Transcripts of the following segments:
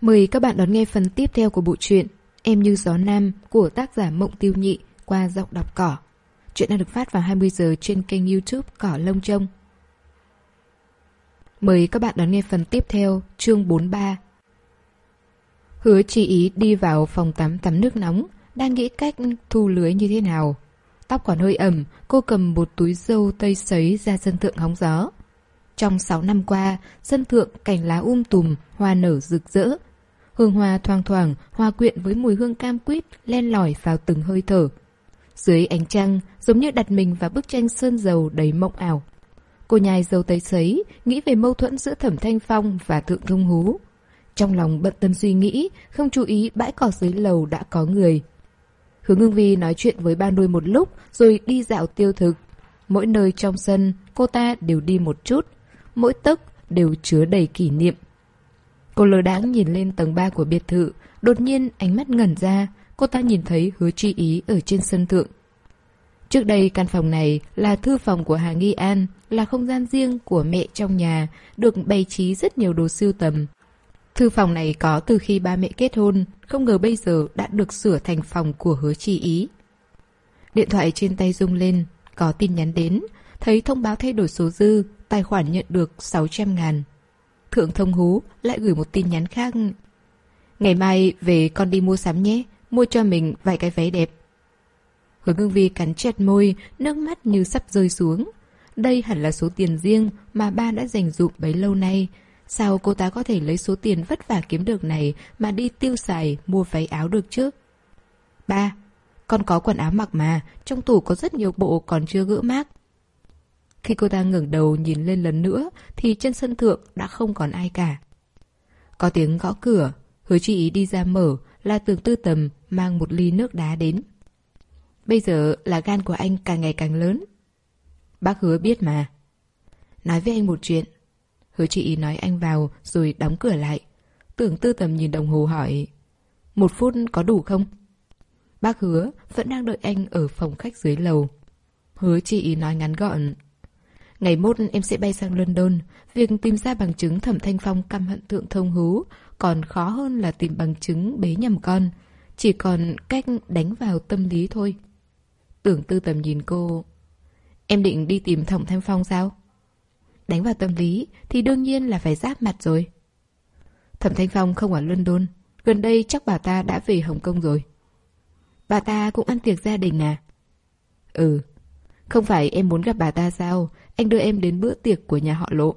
Mời các bạn đón nghe phần tiếp theo của bộ truyện Em như gió nam của tác giả Mộng Tiêu Nhị qua giọng đọc cỏ. Chuyện đang được phát vào 20 giờ trên kênh youtube Cỏ Lông Trông. Mời các bạn đón nghe phần tiếp theo, chương 43. Hứa Chi ý đi vào phòng tắm tắm nước nóng, đang nghĩ cách thu lưới như thế nào. Tóc còn hơi ẩm, cô cầm một túi dâu tây sấy ra sân thượng hóng gió. Trong 6 năm qua, sân thượng cảnh lá um tùm, hoa nở rực rỡ. Hương hoa thoang thoảng, hoa quyện với mùi hương cam quýt len lỏi vào từng hơi thở. Dưới ánh trăng, giống như đặt mình vào bức tranh sơn dầu đầy mộng ảo. Cô nhai dâu tay sấy, nghĩ về mâu thuẫn giữa thẩm thanh phong và thượng thông hú. Trong lòng bận tâm suy nghĩ, không chú ý bãi cỏ dưới lầu đã có người. Hướng ngưng vi nói chuyện với ba nuôi một lúc rồi đi dạo tiêu thực. Mỗi nơi trong sân, cô ta đều đi một chút. Mỗi tấc đều chứa đầy kỷ niệm. Cô lơ đáng nhìn lên tầng 3 của biệt thự, đột nhiên ánh mắt ngẩn ra, cô ta nhìn thấy hứa chi ý ở trên sân thượng. Trước đây căn phòng này là thư phòng của Hà Nghi An, là không gian riêng của mẹ trong nhà, được bày trí rất nhiều đồ sưu tầm. Thư phòng này có từ khi ba mẹ kết hôn, không ngờ bây giờ đã được sửa thành phòng của hứa chi ý. Điện thoại trên tay rung lên, có tin nhắn đến, thấy thông báo thay đổi số dư, tài khoản nhận được 600 ngàn. Thượng thông hú lại gửi một tin nhắn khác. Ngày mai về con đi mua sắm nhé, mua cho mình vài cái váy đẹp. Hứa ngưng vi cắn chặt môi, nước mắt như sắp rơi xuống. Đây hẳn là số tiền riêng mà ba đã dành dụm bấy lâu nay. Sao cô ta có thể lấy số tiền vất vả kiếm được này mà đi tiêu xài mua váy áo được chứ? Ba, con có quần áo mặc mà, trong tủ có rất nhiều bộ còn chưa gỡ mác. Khi cô ta ngẩng đầu nhìn lên lần nữa thì trên sân thượng đã không còn ai cả. Có tiếng gõ cửa, hứa chị ý đi ra mở là tường tư tầm mang một ly nước đá đến. Bây giờ là gan của anh càng ngày càng lớn. Bác hứa biết mà. Nói với anh một chuyện. Hứa chị ý nói anh vào rồi đóng cửa lại. Tưởng tư tầm nhìn đồng hồ hỏi. Một phút có đủ không? Bác hứa vẫn đang đợi anh ở phòng khách dưới lầu. Hứa chị ý nói ngắn gọn. Ngày mốt em sẽ bay sang London. Việc tìm ra bằng chứng thẩm thanh phong căm hận thượng thông hú, còn khó hơn là tìm bằng chứng bế nhầm con. Chỉ còn cách đánh vào tâm lý thôi. Tưởng tư tầm nhìn cô. Em định đi tìm thẩm thanh phong sao? Đánh vào tâm lý thì đương nhiên là phải giáp mặt rồi. Thẩm thanh phong không ở London. Gần đây chắc bà ta đã về Hồng Kông rồi. Bà ta cũng ăn tiệc gia đình à? Ừ. Không phải em muốn gặp bà ta sao? Anh đưa em đến bữa tiệc của nhà họ lộ.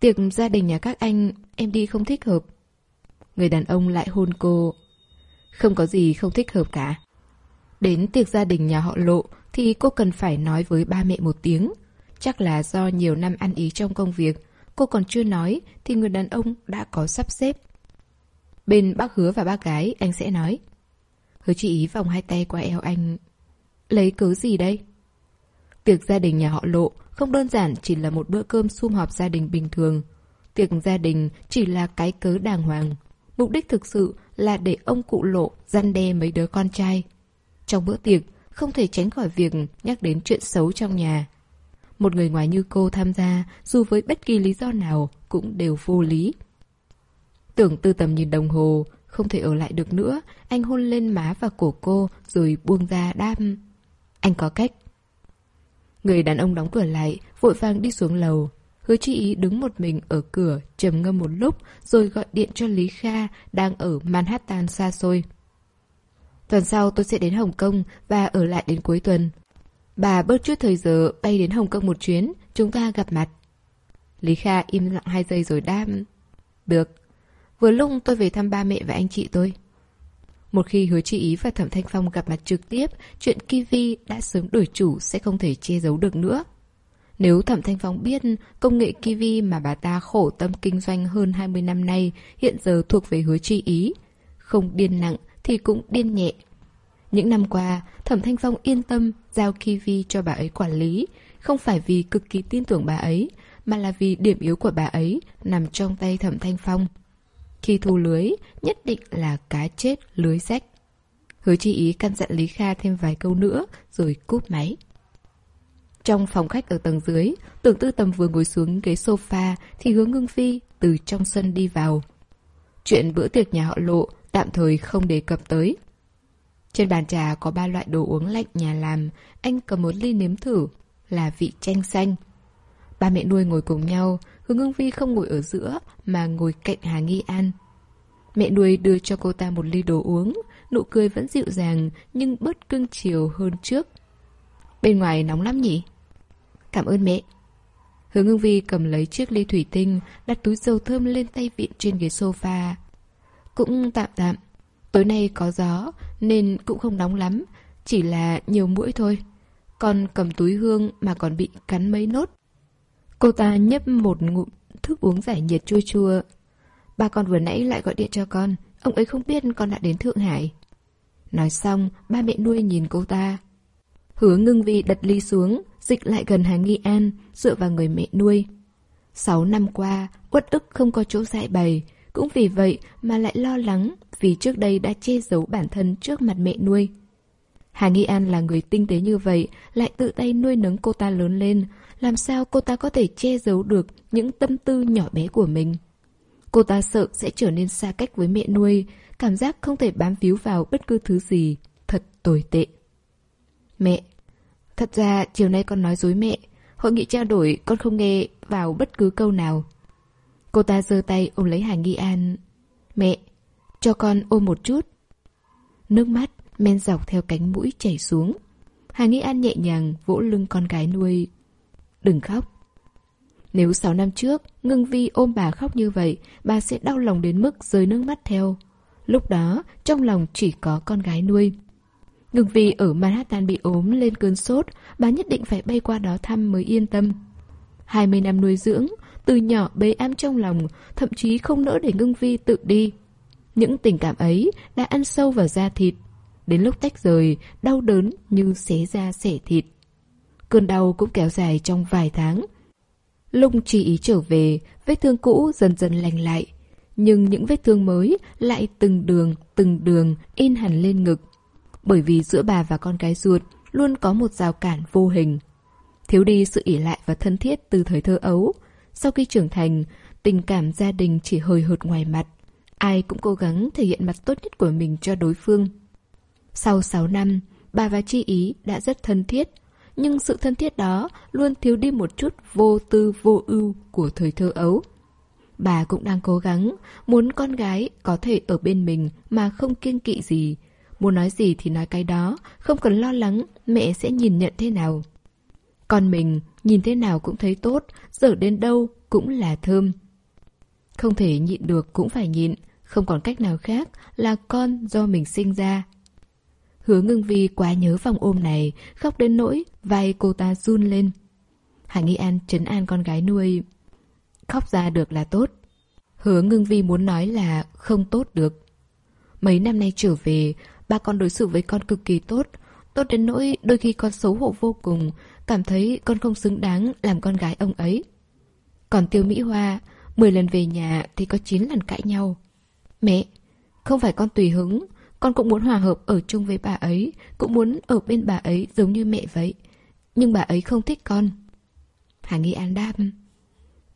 Tiệc gia đình nhà các anh, em đi không thích hợp. Người đàn ông lại hôn cô. Không có gì không thích hợp cả. Đến tiệc gia đình nhà họ lộ thì cô cần phải nói với ba mẹ một tiếng. Chắc là do nhiều năm ăn ý trong công việc, cô còn chưa nói thì người đàn ông đã có sắp xếp. Bên bác hứa và bác gái anh sẽ nói. Hứa chị ý vòng hai tay qua eo anh. Lấy cớ gì đây? Tiệc gia đình nhà họ Lộ không đơn giản chỉ là một bữa cơm sum họp gia đình bình thường. Tiệc gia đình chỉ là cái cớ đàng hoàng. Mục đích thực sự là để ông cụ Lộ răn đe mấy đứa con trai. Trong bữa tiệc, không thể tránh khỏi việc nhắc đến chuyện xấu trong nhà. Một người ngoài như cô tham gia, dù với bất kỳ lý do nào, cũng đều vô lý. Tưởng tư tầm nhìn đồng hồ, không thể ở lại được nữa, anh hôn lên má và cổ cô rồi buông ra đam. Anh có cách. Người đàn ông đóng cửa lại, vội vàng đi xuống lầu. Hứa chi ý đứng một mình ở cửa, trầm ngâm một lúc, rồi gọi điện cho Lý Kha, đang ở Manhattan xa xôi. Tuần sau tôi sẽ đến Hồng Kông và ở lại đến cuối tuần. Bà bớt chút thời giờ bay đến Hồng Kông một chuyến, chúng ta gặp mặt. Lý Kha im lặng hai giây rồi đáp. Được. Vừa lúc tôi về thăm ba mẹ và anh chị tôi. Một khi hứa chi ý và Thẩm Thanh Phong gặp mặt trực tiếp, chuyện Kiwi đã sớm đổi chủ sẽ không thể che giấu được nữa. Nếu Thẩm Thanh Phong biết công nghệ Kiwi mà bà ta khổ tâm kinh doanh hơn 20 năm nay hiện giờ thuộc về hứa chi ý, không điên nặng thì cũng điên nhẹ. Những năm qua, Thẩm Thanh Phong yên tâm giao Kiwi cho bà ấy quản lý, không phải vì cực kỳ tin tưởng bà ấy, mà là vì điểm yếu của bà ấy nằm trong tay Thẩm Thanh Phong. Khi thu lưới, nhất định là cá chết lưới rách. Hứa chi ý căn dặn Lý Kha thêm vài câu nữa rồi cúp máy. Trong phòng khách ở tầng dưới, tưởng tư tầm vừa ngồi xuống ghế sofa thì hướng ngưng phi từ trong sân đi vào. Chuyện bữa tiệc nhà họ lộ tạm thời không đề cập tới. Trên bàn trà có ba loại đồ uống lạnh nhà làm, anh cầm một ly nếm thử, là vị chanh xanh. Ba mẹ nuôi ngồi cùng nhau, Hướng Ngưng Vi không ngồi ở giữa mà ngồi cạnh Hà Nghi An. Mẹ nuôi đưa cho cô ta một ly đồ uống, nụ cười vẫn dịu dàng nhưng bớt cưng chiều hơn trước. Bên ngoài nóng lắm nhỉ? Cảm ơn mẹ. Hướng Ngưng Vi cầm lấy chiếc ly thủy tinh, đặt túi dầu thơm lên tay vịn trên ghế sofa. Cũng tạm tạm. Tối nay có gió nên cũng không nóng lắm, chỉ là nhiều mũi thôi. Con cầm túi hương mà còn bị cắn mấy nốt. Cô ta nhấp một ngụm thức uống giải nhiệt chua chua. Ba con vừa nãy lại gọi điện cho con, ông ấy không biết con đã đến Thượng Hải. Nói xong, ba mẹ nuôi nhìn cô ta. Hứa ngưng vi đặt ly xuống, dịch lại gần Hà Nghi An, dựa vào người mẹ nuôi. Sáu năm qua, uất ức không có chỗ giải bày, cũng vì vậy mà lại lo lắng vì trước đây đã che giấu bản thân trước mặt mẹ nuôi. Hà Nghi An là người tinh tế như vậy, lại tự tay nuôi nấng cô ta lớn lên, làm sao cô ta có thể che giấu được những tâm tư nhỏ bé của mình. Cô ta sợ sẽ trở nên xa cách với mẹ nuôi, cảm giác không thể bám víu vào bất cứ thứ gì, thật tồi tệ. Mẹ, thật ra chiều nay con nói dối mẹ, hội nghị trao đổi con không nghe vào bất cứ câu nào. Cô ta giơ tay ôm lấy Hà Nghi An. Mẹ, cho con ôm một chút. Nước mắt men dọc theo cánh mũi chảy xuống. Hà nghĩ An nhẹ nhàng vỗ lưng con gái nuôi. Đừng khóc. Nếu 6 năm trước, Ngưng Vi ôm bà khóc như vậy, bà sẽ đau lòng đến mức rơi nước mắt theo. Lúc đó, trong lòng chỉ có con gái nuôi. Ngưng Vi ở Manhattan bị ốm lên cơn sốt, bà nhất định phải bay qua đó thăm mới yên tâm. 20 năm nuôi dưỡng, từ nhỏ bế am trong lòng, thậm chí không nỡ để Ngưng Vi tự đi. Những tình cảm ấy đã ăn sâu vào da thịt. Đến lúc tách rời, đau đớn như xé da xẻ thịt. Cơn đau cũng kéo dài trong vài tháng. Lung chỉ ý trở về, vết thương cũ dần dần lành lại. Nhưng những vết thương mới lại từng đường, từng đường in hẳn lên ngực. Bởi vì giữa bà và con gái ruột luôn có một rào cản vô hình. Thiếu đi sự ỉ lại và thân thiết từ thời thơ ấu. Sau khi trưởng thành, tình cảm gia đình chỉ hơi hợt ngoài mặt. Ai cũng cố gắng thể hiện mặt tốt nhất của mình cho đối phương. Sau 6 năm, bà và Chi Ý đã rất thân thiết, nhưng sự thân thiết đó luôn thiếu đi một chút vô tư vô ưu của thời thơ ấu. Bà cũng đang cố gắng, muốn con gái có thể ở bên mình mà không kiêng kỵ gì. Muốn nói gì thì nói cái đó, không cần lo lắng mẹ sẽ nhìn nhận thế nào. Con mình nhìn thế nào cũng thấy tốt, dở đến đâu cũng là thơm. Không thể nhịn được cũng phải nhịn, không còn cách nào khác là con do mình sinh ra. Hứa ngưng vi quá nhớ vòng ôm này, khóc đến nỗi vai cô ta run lên. Hà Nghi An trấn an con gái nuôi. Khóc ra được là tốt. Hứa ngưng vi muốn nói là không tốt được. Mấy năm nay trở về, ba con đối xử với con cực kỳ tốt. Tốt đến nỗi đôi khi con xấu hổ vô cùng, cảm thấy con không xứng đáng làm con gái ông ấy. Còn Tiêu Mỹ Hoa, 10 lần về nhà thì có 9 lần cãi nhau. Mẹ, không phải con tùy hứng, con cũng muốn hòa hợp ở chung với bà ấy, cũng muốn ở bên bà ấy giống như mẹ vậy. Nhưng bà ấy không thích con. Hà Nghi An đáp.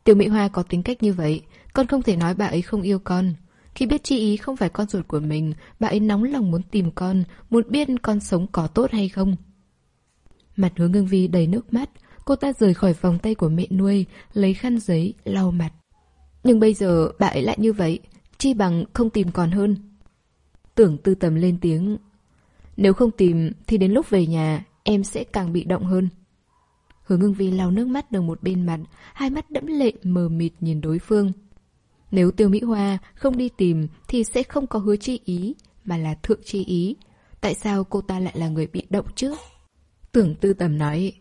Tiểu Mỹ Hoa có tính cách như vậy, con không thể nói bà ấy không yêu con. Khi biết chi ý không phải con ruột của mình, bà ấy nóng lòng muốn tìm con, muốn biết con sống có tốt hay không. Mặt hứa ngưng vi đầy nước mắt, cô ta rời khỏi vòng tay của mẹ nuôi, lấy khăn giấy, lau mặt. Nhưng bây giờ bà ấy lại như vậy, chi bằng không tìm còn hơn. Tưởng tư tầm lên tiếng. Nếu không tìm thì đến lúc về nhà em sẽ càng bị động hơn. Hứa ngưng vi lau nước mắt đầu một bên mặt, hai mắt đẫm lệ mờ mịt nhìn đối phương. Nếu tiêu Mỹ Hoa không đi tìm thì sẽ không có hứa chi ý, mà là thượng chi ý. Tại sao cô ta lại là người bị động chứ? Tưởng tư tầm nói,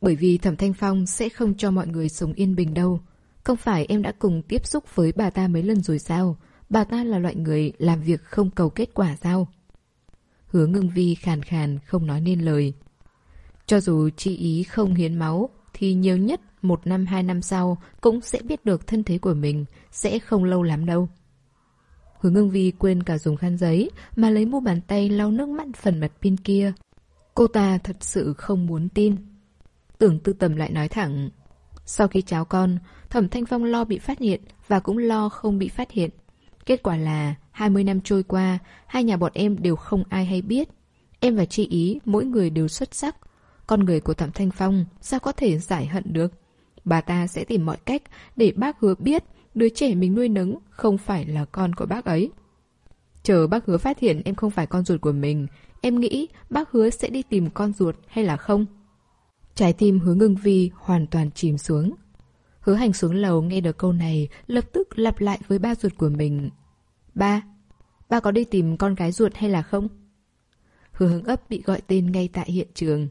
bởi vì thẩm thanh phong sẽ không cho mọi người sống yên bình đâu. Không phải em đã cùng tiếp xúc với bà ta mấy lần rồi sao? Bà ta là loại người làm việc không cầu kết quả sao? Hứa ngưng vi khàn khàn không nói nên lời. Cho dù chị ý không hiến máu, thì nhiều nhất một năm hai năm sau cũng sẽ biết được thân thế của mình, sẽ không lâu lắm đâu. Hứa ngưng vi quên cả dùng khăn giấy mà lấy mu bàn tay lau nước mắt phần mặt pin kia. Cô ta thật sự không muốn tin. Tưởng tư tầm lại nói thẳng. Sau khi cháu con, Thẩm Thanh Phong lo bị phát hiện và cũng lo không bị phát hiện. Kết quả là 20 năm trôi qua, hai nhà bọn em đều không ai hay biết. Em và chị ý, mỗi người đều xuất sắc. Con người của Thẩm Thanh Phong sao có thể giải hận được? Bà ta sẽ tìm mọi cách để bác hứa biết đứa trẻ mình nuôi nấng không phải là con của bác ấy. Chờ bác hứa phát hiện em không phải con ruột của mình, em nghĩ bác hứa sẽ đi tìm con ruột hay là không? Trái tim hứa ngưng vi hoàn toàn chìm xuống. Hứa hành xuống lầu nghe được câu này, lập tức lặp lại với ba ruột của mình. Ba, ba có đi tìm con gái ruột hay là không? Hứa hướng ấp bị gọi tên ngay tại hiện trường.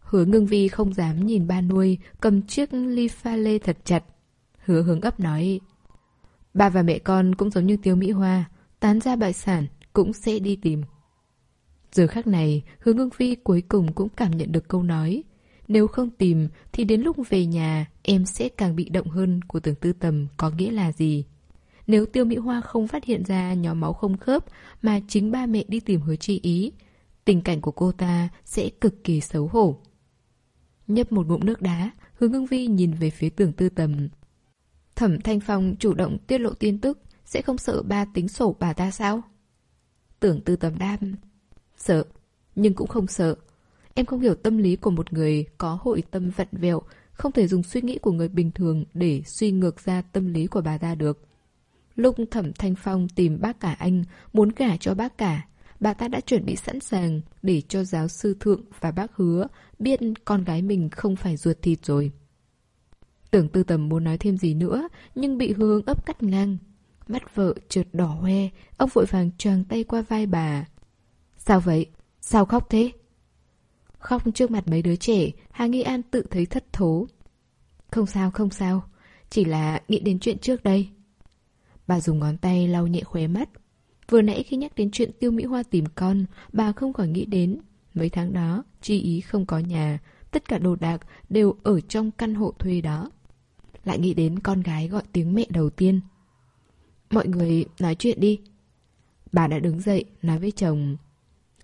Hứa ngưng vi không dám nhìn ba nuôi, cầm chiếc ly pha lê thật chặt. Hứa hướng ấp nói, ba và mẹ con cũng giống như tiêu Mỹ Hoa, tán ra bại sản cũng sẽ đi tìm. Giờ khắc này, hứa ngưng vi cuối cùng cũng cảm nhận được câu nói. Nếu không tìm, thì đến lúc về nhà, em sẽ càng bị động hơn của tưởng tư tầm có nghĩa là gì? Nếu tiêu Mỹ Hoa không phát hiện ra nhóm máu không khớp, mà chính ba mẹ đi tìm hứa chi ý, tình cảnh của cô ta sẽ cực kỳ xấu hổ. Nhấp một ngụm nước đá, hướng Ngưng Vi nhìn về phía tưởng tư tầm. Thẩm Thanh Phong chủ động tiết lộ tin tức, sẽ không sợ ba tính sổ bà ta sao? Tưởng tư tầm đam. Sợ, nhưng cũng không sợ. Em không hiểu tâm lý của một người có hội tâm vặn vẹo, không thể dùng suy nghĩ của người bình thường để suy ngược ra tâm lý của bà ta được. Lúc Thẩm Thanh Phong tìm bác cả anh, muốn gả cho bác cả, bà ta đã chuẩn bị sẵn sàng để cho giáo sư thượng và bác hứa biết con gái mình không phải ruột thịt rồi. Tưởng tư tầm muốn nói thêm gì nữa, nhưng bị hướng ấp cắt ngang. Mắt vợ trượt đỏ hoe, ông vội vàng choàng tay qua vai bà. Sao vậy? Sao khóc thế? Khóc trước mặt mấy đứa trẻ, Hà Nghi An tự thấy thất thố. Không sao, không sao. Chỉ là nghĩ đến chuyện trước đây. Bà dùng ngón tay lau nhẹ khóe mắt. Vừa nãy khi nhắc đến chuyện tiêu Mỹ Hoa tìm con, bà không khỏi nghĩ đến. Mấy tháng đó, chi ý không có nhà, tất cả đồ đạc đều ở trong căn hộ thuê đó. Lại nghĩ đến con gái gọi tiếng mẹ đầu tiên. Mọi người nói chuyện đi. Bà đã đứng dậy, nói với chồng.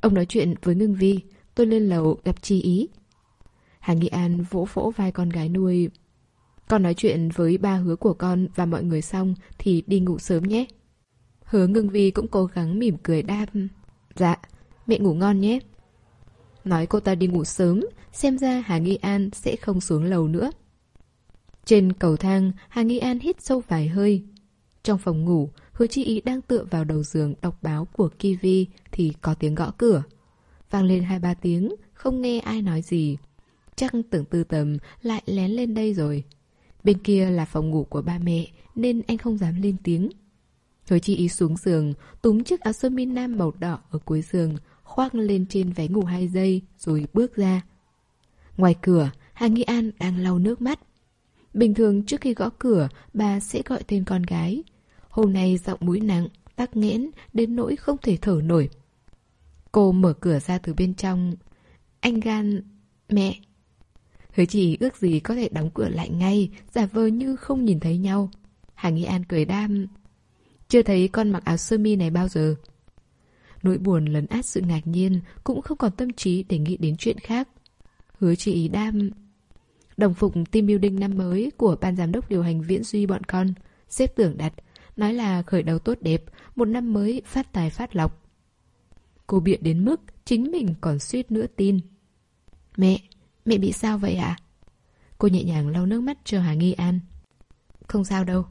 Ông nói chuyện với Ngưng Vi, tôi lên lầu gặp chi ý. Hà Nghị An vỗ vỗ vai con gái nuôi. Con nói chuyện với ba hứa của con và mọi người xong thì đi ngủ sớm nhé. Hứa ngưng vi cũng cố gắng mỉm cười đáp. Dạ, mẹ ngủ ngon nhé. Nói cô ta đi ngủ sớm, xem ra Hà Nghi An sẽ không xuống lầu nữa. Trên cầu thang, Hà Nghi An hít sâu vài hơi. Trong phòng ngủ, Hứa Chi Ý đang tựa vào đầu giường đọc báo của Kivi thì có tiếng gõ cửa. Vang lên hai ba tiếng, không nghe ai nói gì. Chắc tưởng tư tầm lại lén lên đây rồi. Bên kia là phòng ngủ của ba mẹ nên anh không dám lên tiếng. Hứa chi ý xuống giường, túm chiếc áo sơ mi nam màu đỏ ở cuối giường, khoác lên trên váy ngủ hai giây rồi bước ra. Ngoài cửa, Hà Nghi An đang lau nước mắt. Bình thường trước khi gõ cửa, bà sẽ gọi tên con gái. Hôm nay giọng mũi nặng, tắc nghẽn đến nỗi không thể thở nổi. Cô mở cửa ra từ bên trong. Anh gan... Mẹ... Hứa chỉ ước gì có thể đóng cửa lại ngay, giả vờ như không nhìn thấy nhau. Hà Nghi An cười đam. Chưa thấy con mặc áo sơ mi này bao giờ. Nỗi buồn lấn át sự ngạc nhiên, cũng không còn tâm trí để nghĩ đến chuyện khác. Hứa chị đam. Đồng phục team building năm mới của ban giám đốc điều hành viễn duy bọn con, xếp tưởng đặt, nói là khởi đầu tốt đẹp, một năm mới phát tài phát lộc. Cô biện đến mức chính mình còn suýt nữa tin. Mẹ, mẹ bị sao vậy ạ? À? Cô nhẹ nhàng lau nước mắt cho Hà Nghi An. Không sao đâu,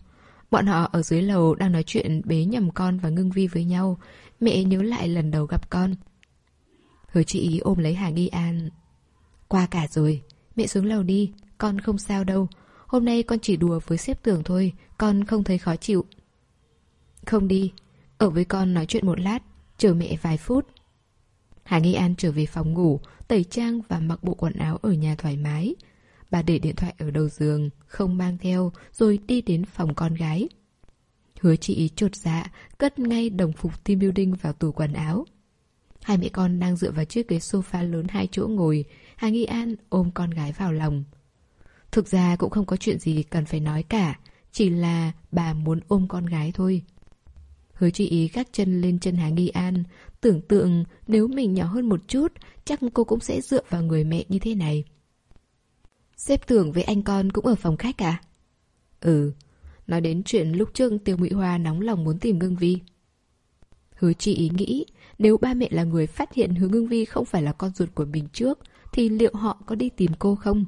Bọn họ ở dưới lầu đang nói chuyện bế nhầm con và ngưng vi với nhau. Mẹ nhớ lại lần đầu gặp con. Hứa chị ý ôm lấy Hà Nghi An. Qua cả rồi, mẹ xuống lầu đi, con không sao đâu. Hôm nay con chỉ đùa với xếp tường thôi, con không thấy khó chịu. Không đi, ở với con nói chuyện một lát, chờ mẹ vài phút. Hà Nghi An trở về phòng ngủ, tẩy trang và mặc bộ quần áo ở nhà thoải mái. Bà để điện thoại ở đầu giường, không mang theo, rồi đi đến phòng con gái. Hứa chị chột dạ, cất ngay đồng phục team building vào tủ quần áo. Hai mẹ con đang dựa vào chiếc ghế sofa lớn hai chỗ ngồi, Hà Nghi An ôm con gái vào lòng. Thực ra cũng không có chuyện gì cần phải nói cả, chỉ là bà muốn ôm con gái thôi. Hứa chi ý gác chân lên chân Hà Nghi An, tưởng tượng nếu mình nhỏ hơn một chút, chắc cô cũng sẽ dựa vào người mẹ như thế này. Xếp tưởng với anh con cũng ở phòng khách à? Ừ. nói đến chuyện lúc trước Tiêu Mỹ Hoa nóng lòng muốn tìm Ngưng Vi. Hứa chi ý nghĩ, nếu ba mẹ là người phát hiện Hứa Ngưng Vi không phải là con ruột của mình trước, thì liệu họ có đi tìm cô không?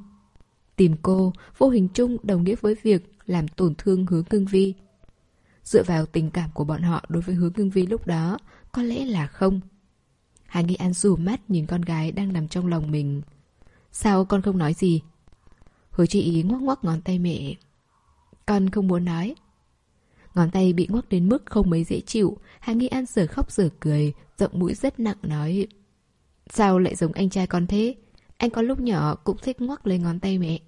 Tìm cô, vô hình chung đồng nghĩa với việc làm tổn thương Hứa Ngưng Vi. Dựa vào tình cảm của bọn họ đối với hướng Ngưng Vi lúc đó, có lẽ là không. Hà Nghi An rủ mắt nhìn con gái đang nằm trong lòng mình. Sao con không nói gì? Hứa chị ý ngoắc ngoắc ngón tay mẹ. Con không muốn nói. Ngón tay bị ngoắc đến mức không mấy dễ chịu. Hà Nghi An giờ khóc giờ cười, giọng mũi rất nặng nói. Sao lại giống anh trai con thế? Anh có lúc nhỏ cũng thích ngoắc lấy ngón tay mẹ.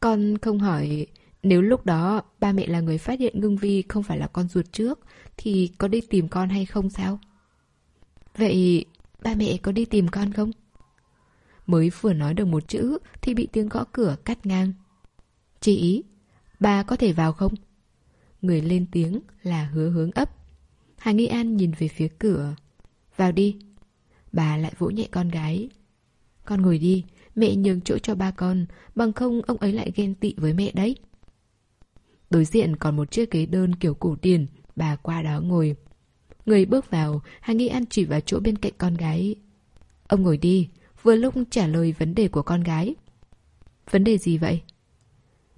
Con không hỏi nếu lúc đó ba mẹ là người phát hiện ngưng vi không phải là con ruột trước thì có đi tìm con hay không sao? Vậy ba mẹ có đi tìm con không? Mới vừa nói được một chữ thì bị tiếng gõ cửa cắt ngang. Chị ba có thể vào không? Người lên tiếng là hứa hướng ấp. Hà Nghi An nhìn về phía cửa. Vào đi. Bà lại vỗ nhẹ con gái. Con ngồi đi, mẹ nhường chỗ cho ba con, bằng không ông ấy lại ghen tị với mẹ đấy. Đối diện còn một chiếc ghế đơn kiểu cổ điển, bà qua đó ngồi. Người bước vào, Hà Nghi An chỉ vào chỗ bên cạnh con gái. Ông ngồi đi, vừa lúc trả lời vấn đề của con gái. Vấn đề gì vậy?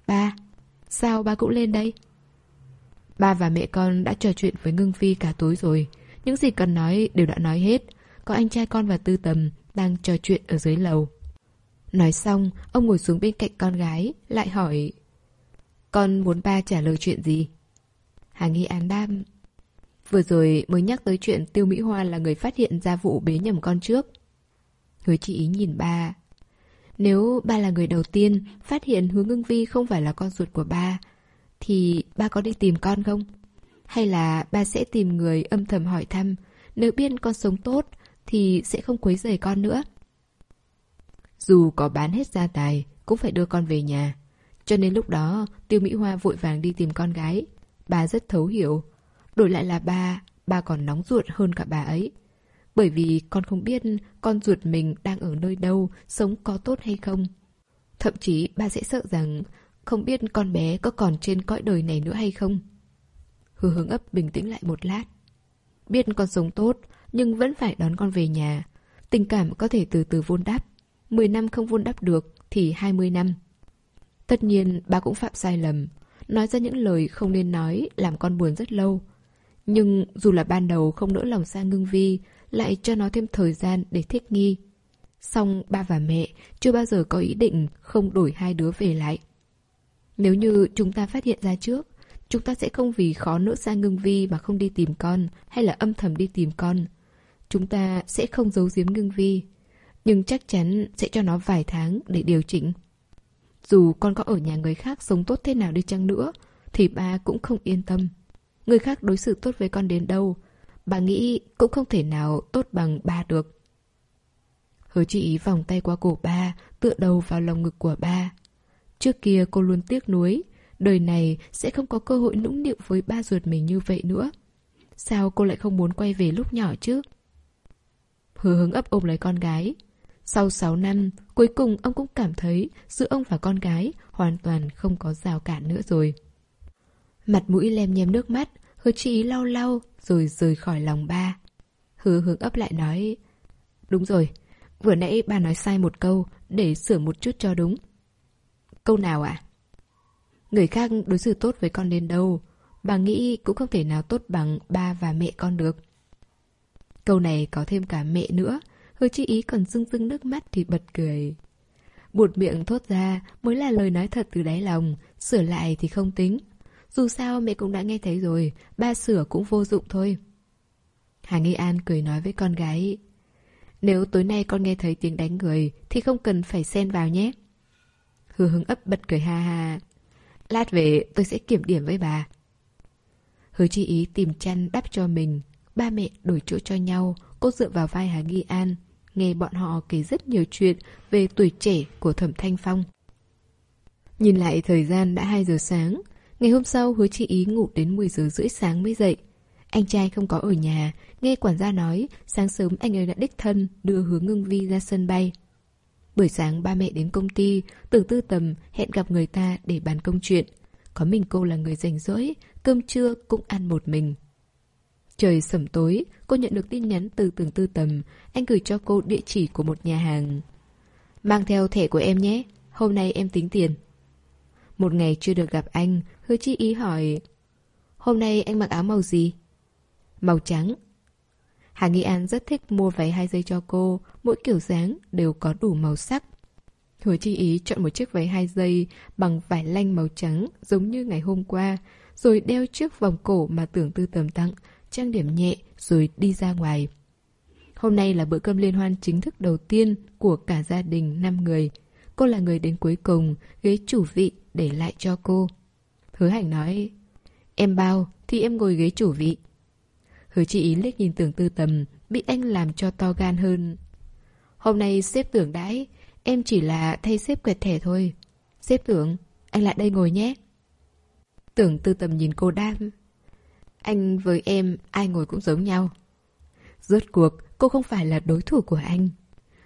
Ba, sao ba cũng lên đây? Ba và mẹ con đã trò chuyện với Ngưng Phi cả tối rồi. Những gì cần nói đều đã nói hết. Có anh trai con và tư tầm đang trò chuyện ở dưới lầu. Nói xong, ông ngồi xuống bên cạnh con gái, lại hỏi con muốn ba trả lời chuyện gì? Hà Nghi An đam Vừa rồi mới nhắc tới chuyện Tiêu Mỹ Hoa là người phát hiện ra vụ bế nhầm con trước. Hứa chị ý nhìn ba. Nếu ba là người đầu tiên phát hiện Hứa Ngưng Vi không phải là con ruột của ba, thì ba có đi tìm con không? Hay là ba sẽ tìm người âm thầm hỏi thăm, nếu biết con sống tốt thì sẽ không quấy rầy con nữa? Dù có bán hết gia tài, cũng phải đưa con về nhà. Cho nên lúc đó, Tiêu Mỹ Hoa vội vàng đi tìm con gái. Bà rất thấu hiểu. Đổi lại là ba, ba còn nóng ruột hơn cả bà ấy. Bởi vì con không biết con ruột mình đang ở nơi đâu, sống có tốt hay không. Thậm chí ba sẽ sợ rằng không biết con bé có còn trên cõi đời này nữa hay không. Hứa hướng ấp bình tĩnh lại một lát. Biết con sống tốt, nhưng vẫn phải đón con về nhà. Tình cảm có thể từ từ vun đắp. 10 năm không vun đắp được thì 20 năm. Tất nhiên ba cũng phạm sai lầm. Nói ra những lời không nên nói làm con buồn rất lâu. Nhưng dù là ban đầu không nỡ lòng xa ngưng vi, lại cho nó thêm thời gian để thích nghi. Xong ba và mẹ chưa bao giờ có ý định không đổi hai đứa về lại. Nếu như chúng ta phát hiện ra trước, chúng ta sẽ không vì khó nỡ xa ngưng vi mà không đi tìm con hay là âm thầm đi tìm con. Chúng ta sẽ không giấu giếm ngưng vi, nhưng chắc chắn sẽ cho nó vài tháng để điều chỉnh. Dù con có ở nhà người khác sống tốt thế nào đi chăng nữa, thì ba cũng không yên tâm. Người khác đối xử tốt với con đến đâu, bà nghĩ cũng không thể nào tốt bằng ba được. Hứa chị vòng tay qua cổ ba, tựa đầu vào lòng ngực của ba. Trước kia cô luôn tiếc nuối, đời này sẽ không có cơ hội nũng nịu với ba ruột mình như vậy nữa. Sao cô lại không muốn quay về lúc nhỏ chứ? Hứa hứng ấp ôm lấy con gái. Sau 6 năm, cuối cùng ông cũng cảm thấy giữa ông và con gái hoàn toàn không có rào cản nữa rồi. Mặt mũi lem nhem nước mắt, hứa chị ý lau lau rồi rời khỏi lòng ba. Hứa hướng ấp lại nói Đúng rồi, vừa nãy ba nói sai một câu để sửa một chút cho đúng. Câu nào ạ? À? Người khác đối xử tốt với con đến đâu, bà nghĩ cũng không thể nào tốt bằng ba và mẹ con được. Câu này có thêm cả mẹ nữa, hứa chi ý còn rưng rưng nước mắt thì bật cười. Buột miệng thốt ra mới là lời nói thật từ đáy lòng, sửa lại thì không tính. Dù sao mẹ cũng đã nghe thấy rồi, ba sửa cũng vô dụng thôi. Hà Nghi An cười nói với con gái. Nếu tối nay con nghe thấy tiếng đánh người thì không cần phải xen vào nhé. Hứa hứng ấp bật cười ha ha. Lát về tôi sẽ kiểm điểm với bà. Hứa chi ý tìm chăn đắp cho mình. Ba mẹ đổi chỗ cho nhau. Cô dựa vào vai Hà Nghi An. Nghe bọn họ kể rất nhiều chuyện về tuổi trẻ của Thẩm Thanh Phong. Nhìn lại thời gian đã 2 giờ sáng. Ngày hôm sau hứa chi ý ngủ đến 10 giờ rưỡi sáng mới dậy. Anh trai không có ở nhà, nghe quản gia nói sáng sớm anh ấy đã đích thân đưa hướng ngưng vi ra sân bay. Buổi sáng ba mẹ đến công ty, tưởng tư tầm hẹn gặp người ta để bàn công chuyện. có mình cô là người rảnh rỗi, cơm trưa cũng ăn một mình. Trời sẩm tối, cô nhận được tin nhắn từ tường tư tầm, anh gửi cho cô địa chỉ của một nhà hàng. Mang theo thẻ của em nhé, hôm nay em tính tiền. Một ngày chưa được gặp anh, hứa chi ý hỏi Hôm nay anh mặc áo màu gì? Màu trắng. Hà Nghi An rất thích mua váy hai dây cho cô, mỗi kiểu dáng đều có đủ màu sắc. Hứa chi ý chọn một chiếc váy hai dây bằng vải lanh màu trắng giống như ngày hôm qua, rồi đeo chiếc vòng cổ mà tưởng tư tầm tặng, trang điểm nhẹ rồi đi ra ngoài. Hôm nay là bữa cơm liên hoan chính thức đầu tiên của cả gia đình 5 người. Cô là người đến cuối cùng, ghế chủ vị để lại cho cô. Hứa hành nói, em bao thì em ngồi ghế chủ vị. Hứa chị ý liếc nhìn tưởng tư tầm, bị anh làm cho to gan hơn. Hôm nay xếp tưởng đãi, em chỉ là thay xếp quẹt thẻ thôi. Xếp tưởng, anh lại đây ngồi nhé. Tưởng tư tầm nhìn cô đam. Anh với em, ai ngồi cũng giống nhau. Rốt cuộc, cô không phải là đối thủ của anh.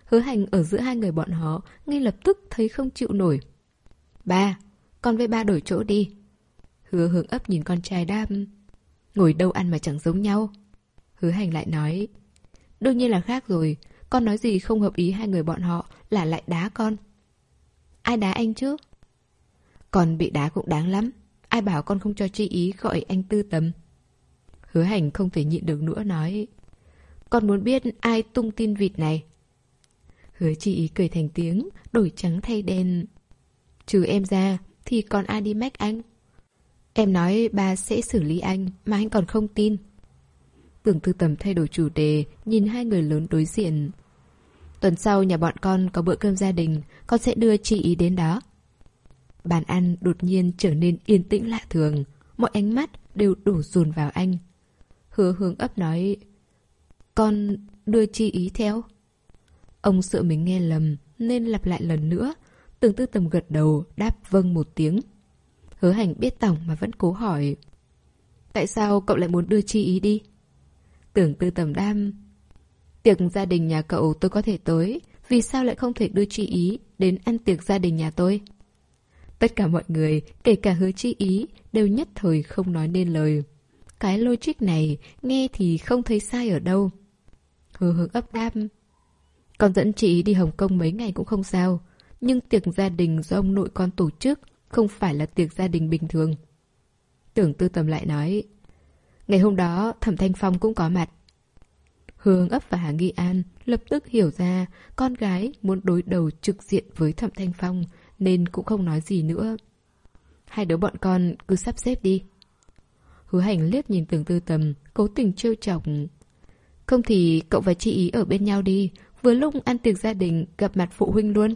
Hứa hành ở giữa hai người bọn họ, ngay lập tức thấy không chịu nổi. Ba, con với ba đổi chỗ đi. Hứa hướng ấp nhìn con trai đam. Ngồi đâu ăn mà chẳng giống nhau. Hứa hành lại nói. Đương nhiên là khác rồi. Con nói gì không hợp ý hai người bọn họ là lại đá con. Ai đá anh chứ? Con bị đá cũng đáng lắm. Ai bảo con không cho chi ý gọi anh tư tầm. Hứa hành không thể nhịn được nữa nói. Con muốn biết ai tung tin vịt này. Hứa chi ý cười thành tiếng, đổi trắng thay đen. Trừ em ra, thì còn ai đi mách anh? Em nói ba sẽ xử lý anh, mà anh còn không tin. Tưởng tư tầm thay đổi chủ đề, nhìn hai người lớn đối diện. Tuần sau nhà bọn con có bữa cơm gia đình, con sẽ đưa chị ý đến đó. Bàn ăn đột nhiên trở nên yên tĩnh lạ thường, mọi ánh mắt đều đổ dồn vào anh. Hứa hướng ấp nói, con đưa chi ý theo. Ông sợ mình nghe lầm nên lặp lại lần nữa, tưởng tư tầm gật đầu đáp vâng một tiếng. Hứa hành biết tổng mà vẫn cố hỏi. Tại sao cậu lại muốn đưa chi ý đi? Tưởng tư tầm đam. Tiệc gia đình nhà cậu tôi có thể tới, vì sao lại không thể đưa chi ý đến ăn tiệc gia đình nhà tôi? Tất cả mọi người, kể cả hứa chi ý, đều nhất thời không nói nên lời. Cái logic này, nghe thì không thấy sai ở đâu. Hứa hứa ấp đam. Còn dẫn chị đi Hồng Kông mấy ngày cũng không sao. Nhưng tiệc gia đình do ông nội con tổ chức không phải là tiệc gia đình bình thường. Tưởng tư tầm lại nói. Ngày hôm đó, Thẩm Thanh Phong cũng có mặt. Hương ấp và Hà Nghi An lập tức hiểu ra con gái muốn đối đầu trực diện với Thẩm Thanh Phong nên cũng không nói gì nữa. Hai đứa bọn con cứ sắp xếp đi. Hứa hành liếc nhìn tưởng tư tầm, cố tình trêu chọc. Không thì cậu và chị ý ở bên nhau đi, vừa lúc ăn tiệc gia đình gặp mặt phụ huynh luôn.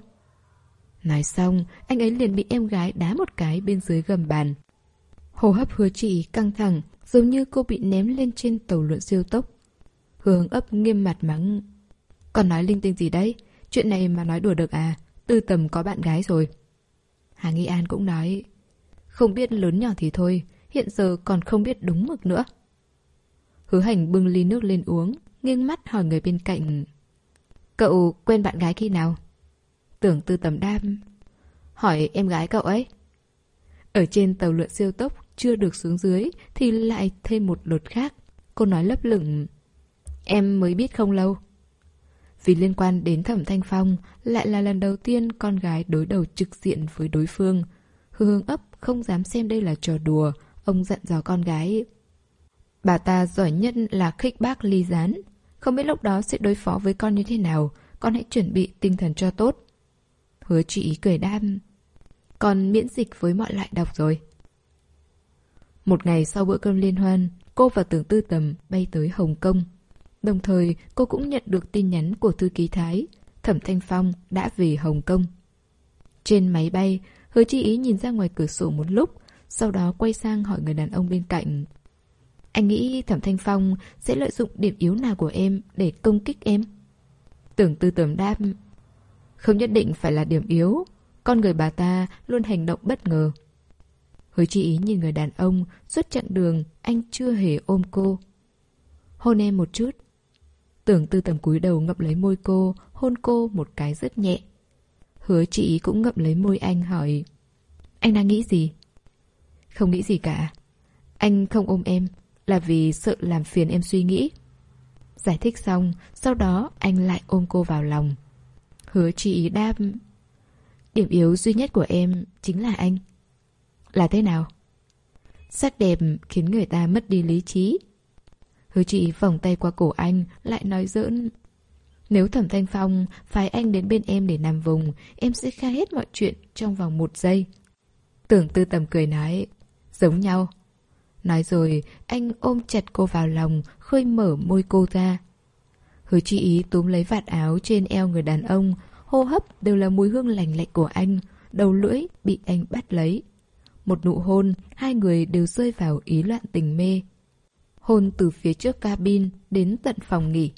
Nói xong, anh ấy liền bị em gái đá một cái bên dưới gầm bàn. Hô hấp hứa chị căng thẳng, giống như cô bị ném lên trên tàu lượn siêu tốc. Hướng ấp nghiêm mặt mắng. Còn nói linh tinh gì đấy? Chuyện này mà nói đùa được à? Tư tầm có bạn gái rồi. Hà Nghi An cũng nói. Không biết lớn nhỏ thì thôi, hiện giờ còn không biết đúng mực nữa. Hứa hành bưng ly nước lên uống, nghiêng mắt hỏi người bên cạnh. Cậu quen bạn gái khi nào? Tưởng tư tầm đam. Hỏi em gái cậu ấy. Ở trên tàu lượn siêu tốc chưa được xuống dưới thì lại thêm một lượt khác. Cô nói lấp lửng. Em mới biết không lâu. Vì liên quan đến thẩm thanh phong, lại là lần đầu tiên con gái đối đầu trực diện với đối phương. Hương ấp không dám xem đây là trò đùa, ông dặn dò con gái. Bà ta giỏi nhất là khích bác ly gián. Không biết lúc đó sẽ đối phó với con như thế nào, con hãy chuẩn bị tinh thần cho tốt. Hứa chị cười đam. Con miễn dịch với mọi loại độc rồi. Một ngày sau bữa cơm liên hoan, cô và tưởng tư tầm bay tới Hồng Kông. Đồng thời, cô cũng nhận được tin nhắn của thư ký Thái. Thẩm Thanh Phong đã về Hồng Kông. Trên máy bay, hứa chi ý nhìn ra ngoài cửa sổ một lúc, sau đó quay sang hỏi người đàn ông bên cạnh. Anh nghĩ Thẩm Thanh Phong sẽ lợi dụng điểm yếu nào của em để công kích em? Tưởng tư tưởng đáp. Không nhất định phải là điểm yếu. Con người bà ta luôn hành động bất ngờ. Hứa chi ý nhìn người đàn ông, suốt chặng đường, anh chưa hề ôm cô. Hôn em một chút. Tưởng tư tầm cúi đầu ngậm lấy môi cô, hôn cô một cái rất nhẹ. Hứa chị cũng ngậm lấy môi anh hỏi. Anh đang nghĩ gì? Không nghĩ gì cả. Anh không ôm em là vì sợ làm phiền em suy nghĩ. Giải thích xong, sau đó anh lại ôm cô vào lòng. Hứa chị đáp Điểm yếu duy nhất của em chính là anh. Là thế nào? Sắc đẹp khiến người ta mất đi lý trí. Hứa chị vòng tay qua cổ anh, lại nói giỡn. Nếu Thẩm Thanh Phong phái anh đến bên em để nằm vùng, em sẽ khai hết mọi chuyện trong vòng một giây. Tưởng tư tầm cười nói, giống nhau. Nói rồi, anh ôm chặt cô vào lòng, khơi mở môi cô ra. Hứa chi ý túm lấy vạt áo trên eo người đàn ông, hô hấp đều là mùi hương lành lạnh của anh, đầu lưỡi bị anh bắt lấy. Một nụ hôn, hai người đều rơi vào ý loạn tình mê. Hôn từ phía trước cabin đến tận phòng nghỉ.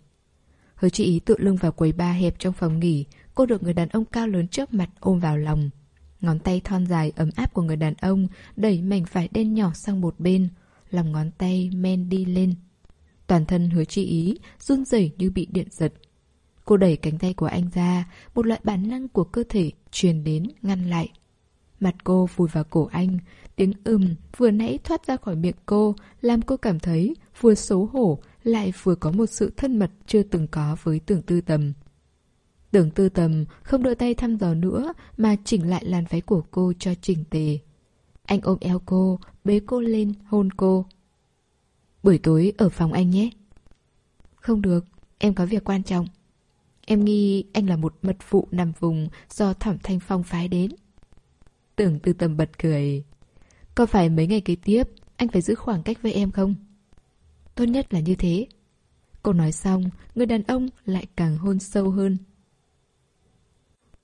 Hứa chị ý tự lưng vào quầy ba hẹp trong phòng nghỉ, cô được người đàn ông cao lớn trước mặt ôm vào lòng. Ngón tay thon dài ấm áp của người đàn ông đẩy mảnh vải đen nhỏ sang một bên, lòng ngón tay men đi lên. Toàn thân hứa chi ý, run rẩy như bị điện giật. Cô đẩy cánh tay của anh ra, một loại bản năng của cơ thể truyền đến, ngăn lại. Mặt cô vùi vào cổ anh, tiếng ừm vừa nãy thoát ra khỏi miệng cô, làm cô cảm thấy vừa xấu hổ, lại vừa có một sự thân mật chưa từng có với tưởng tư tầm. Tưởng tư tầm không đưa tay thăm dò nữa mà chỉnh lại làn váy của cô cho chỉnh tề. Anh ôm eo cô, bế cô lên, hôn cô. Buổi tối ở phòng anh nhé. Không được, em có việc quan trọng. Em nghi anh là một mật vụ nằm vùng do Thẩm Thanh Phong phái đến. Tưởng tư tầm bật cười. Có phải mấy ngày kế tiếp anh phải giữ khoảng cách với em không? Tốt nhất là như thế. Cô nói xong, người đàn ông lại càng hôn sâu hơn.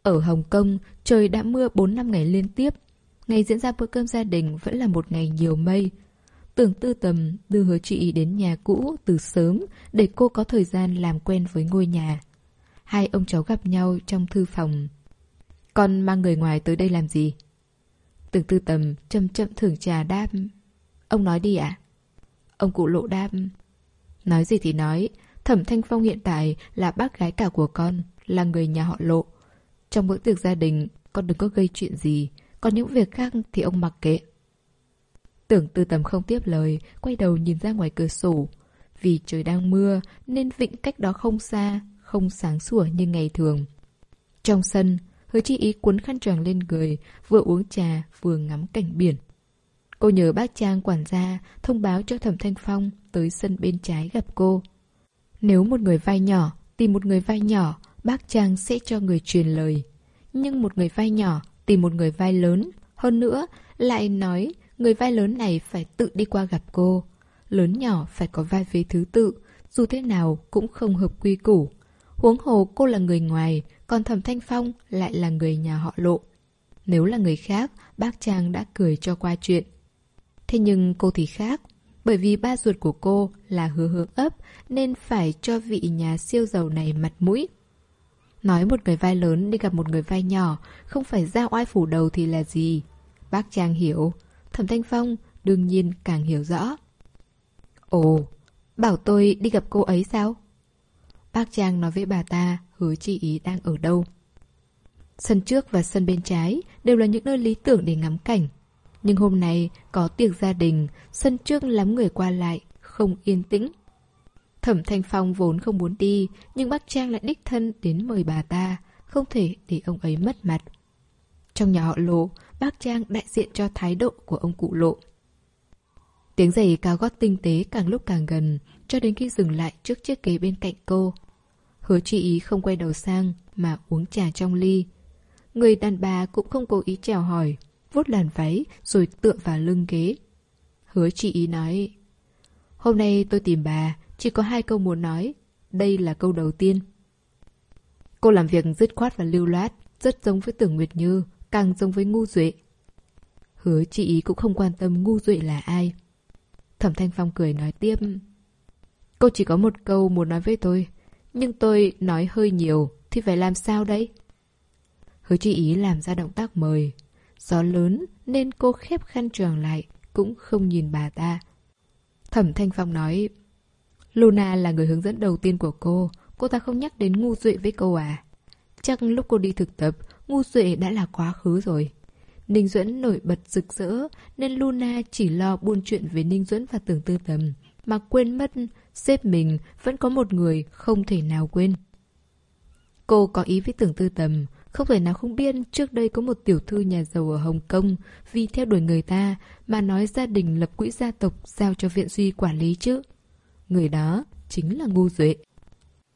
Ở Hồng Kông, trời đã mưa 4 năm ngày liên tiếp. Ngày diễn ra bữa cơm gia đình vẫn là một ngày nhiều mây. Tưởng tư tầm đưa hứa chị đến nhà cũ từ sớm để cô có thời gian làm quen với ngôi nhà. Hai ông cháu gặp nhau trong thư phòng. Con mang người ngoài tới đây làm gì? Tưởng tư tầm chậm chậm thưởng trà đáp. Ông nói đi ạ. À? Ông cụ lộ đáp. Nói gì thì nói, Thẩm Thanh Phong hiện tại là bác gái cả của con, là người nhà họ lộ. Trong bữa tiệc gia đình, con đừng có gây chuyện gì, còn những việc khác thì ông mặc kệ. Tưởng tư tầm không tiếp lời, quay đầu nhìn ra ngoài cửa sổ. Vì trời đang mưa nên vịnh cách đó không xa, không sáng sủa như ngày thường. Trong sân, hứa chi ý cuốn khăn choàng lên người, vừa uống trà vừa ngắm cảnh biển. Cô nhờ bác Trang quản gia thông báo cho Thẩm Thanh Phong tới sân bên trái gặp cô. Nếu một người vai nhỏ tìm một người vai nhỏ, bác Trang sẽ cho người truyền lời. Nhưng một người vai nhỏ tìm một người vai lớn, hơn nữa lại nói người vai lớn này phải tự đi qua gặp cô. Lớn nhỏ phải có vai vế thứ tự, dù thế nào cũng không hợp quy củ. Huống hồ cô là người ngoài, còn Thẩm Thanh Phong lại là người nhà họ lộ. Nếu là người khác, bác Trang đã cười cho qua chuyện. Thế nhưng cô thì khác, bởi vì ba ruột của cô là hứa hướng ấp nên phải cho vị nhà siêu giàu này mặt mũi. Nói một người vai lớn đi gặp một người vai nhỏ, không phải ra oai phủ đầu thì là gì? Bác Trang hiểu, Thẩm Thanh Phong đương nhiên càng hiểu rõ. Ồ, bảo tôi đi gặp cô ấy sao? Bác Trang nói với bà ta hứa chị ý đang ở đâu. Sân trước và sân bên trái đều là những nơi lý tưởng để ngắm cảnh. Nhưng hôm nay có tiệc gia đình, sân trước lắm người qua lại, không yên tĩnh. Thẩm Thanh Phong vốn không muốn đi, nhưng bác Trang lại đích thân đến mời bà ta, không thể để ông ấy mất mặt. Trong nhà họ Lộ, bác Trang đại diện cho thái độ của ông cụ Lộ. Tiếng giày cao gót tinh tế càng lúc càng gần, cho đến khi dừng lại trước chiếc ghế bên cạnh cô. Hứa chị ý không quay đầu sang, mà uống trà trong ly. Người đàn bà cũng không cố ý chào hỏi, vuốt làn váy rồi tựa vào lưng ghế. Hứa chị ý nói, Hôm nay tôi tìm bà, chỉ có hai câu muốn nói. Đây là câu đầu tiên. Cô làm việc dứt khoát và lưu loát, rất giống với Tưởng Nguyệt Như, càng giống với Ngu Duệ. Hứa chị ý cũng không quan tâm Ngu Duệ là ai. Thẩm Thanh Phong cười nói tiếp. Cô chỉ có một câu muốn nói với tôi, nhưng tôi nói hơi nhiều thì phải làm sao đấy? Hứa chị ý làm ra động tác mời. Gió lớn nên cô khép khăn tròn lại, cũng không nhìn bà ta. Thẩm Thanh Phong nói, Luna là người hướng dẫn đầu tiên của cô, cô ta không nhắc đến ngu duệ với cô à? Chắc lúc cô đi thực tập, ngu duệ đã là quá khứ rồi. Ninh Duẫn nổi bật rực rỡ, nên Luna chỉ lo buôn chuyện về Ninh Duẫn và tưởng tư tầm, mà quên mất sếp mình vẫn có một người không thể nào quên. Cô có ý với tưởng tư tầm, không thể nào không biết trước đây có một tiểu thư nhà giàu ở Hồng Kông vì theo đuổi người ta mà nói gia đình lập quỹ gia tộc giao cho viện duy quản lý chứ. Người đó chính là ngu duệ.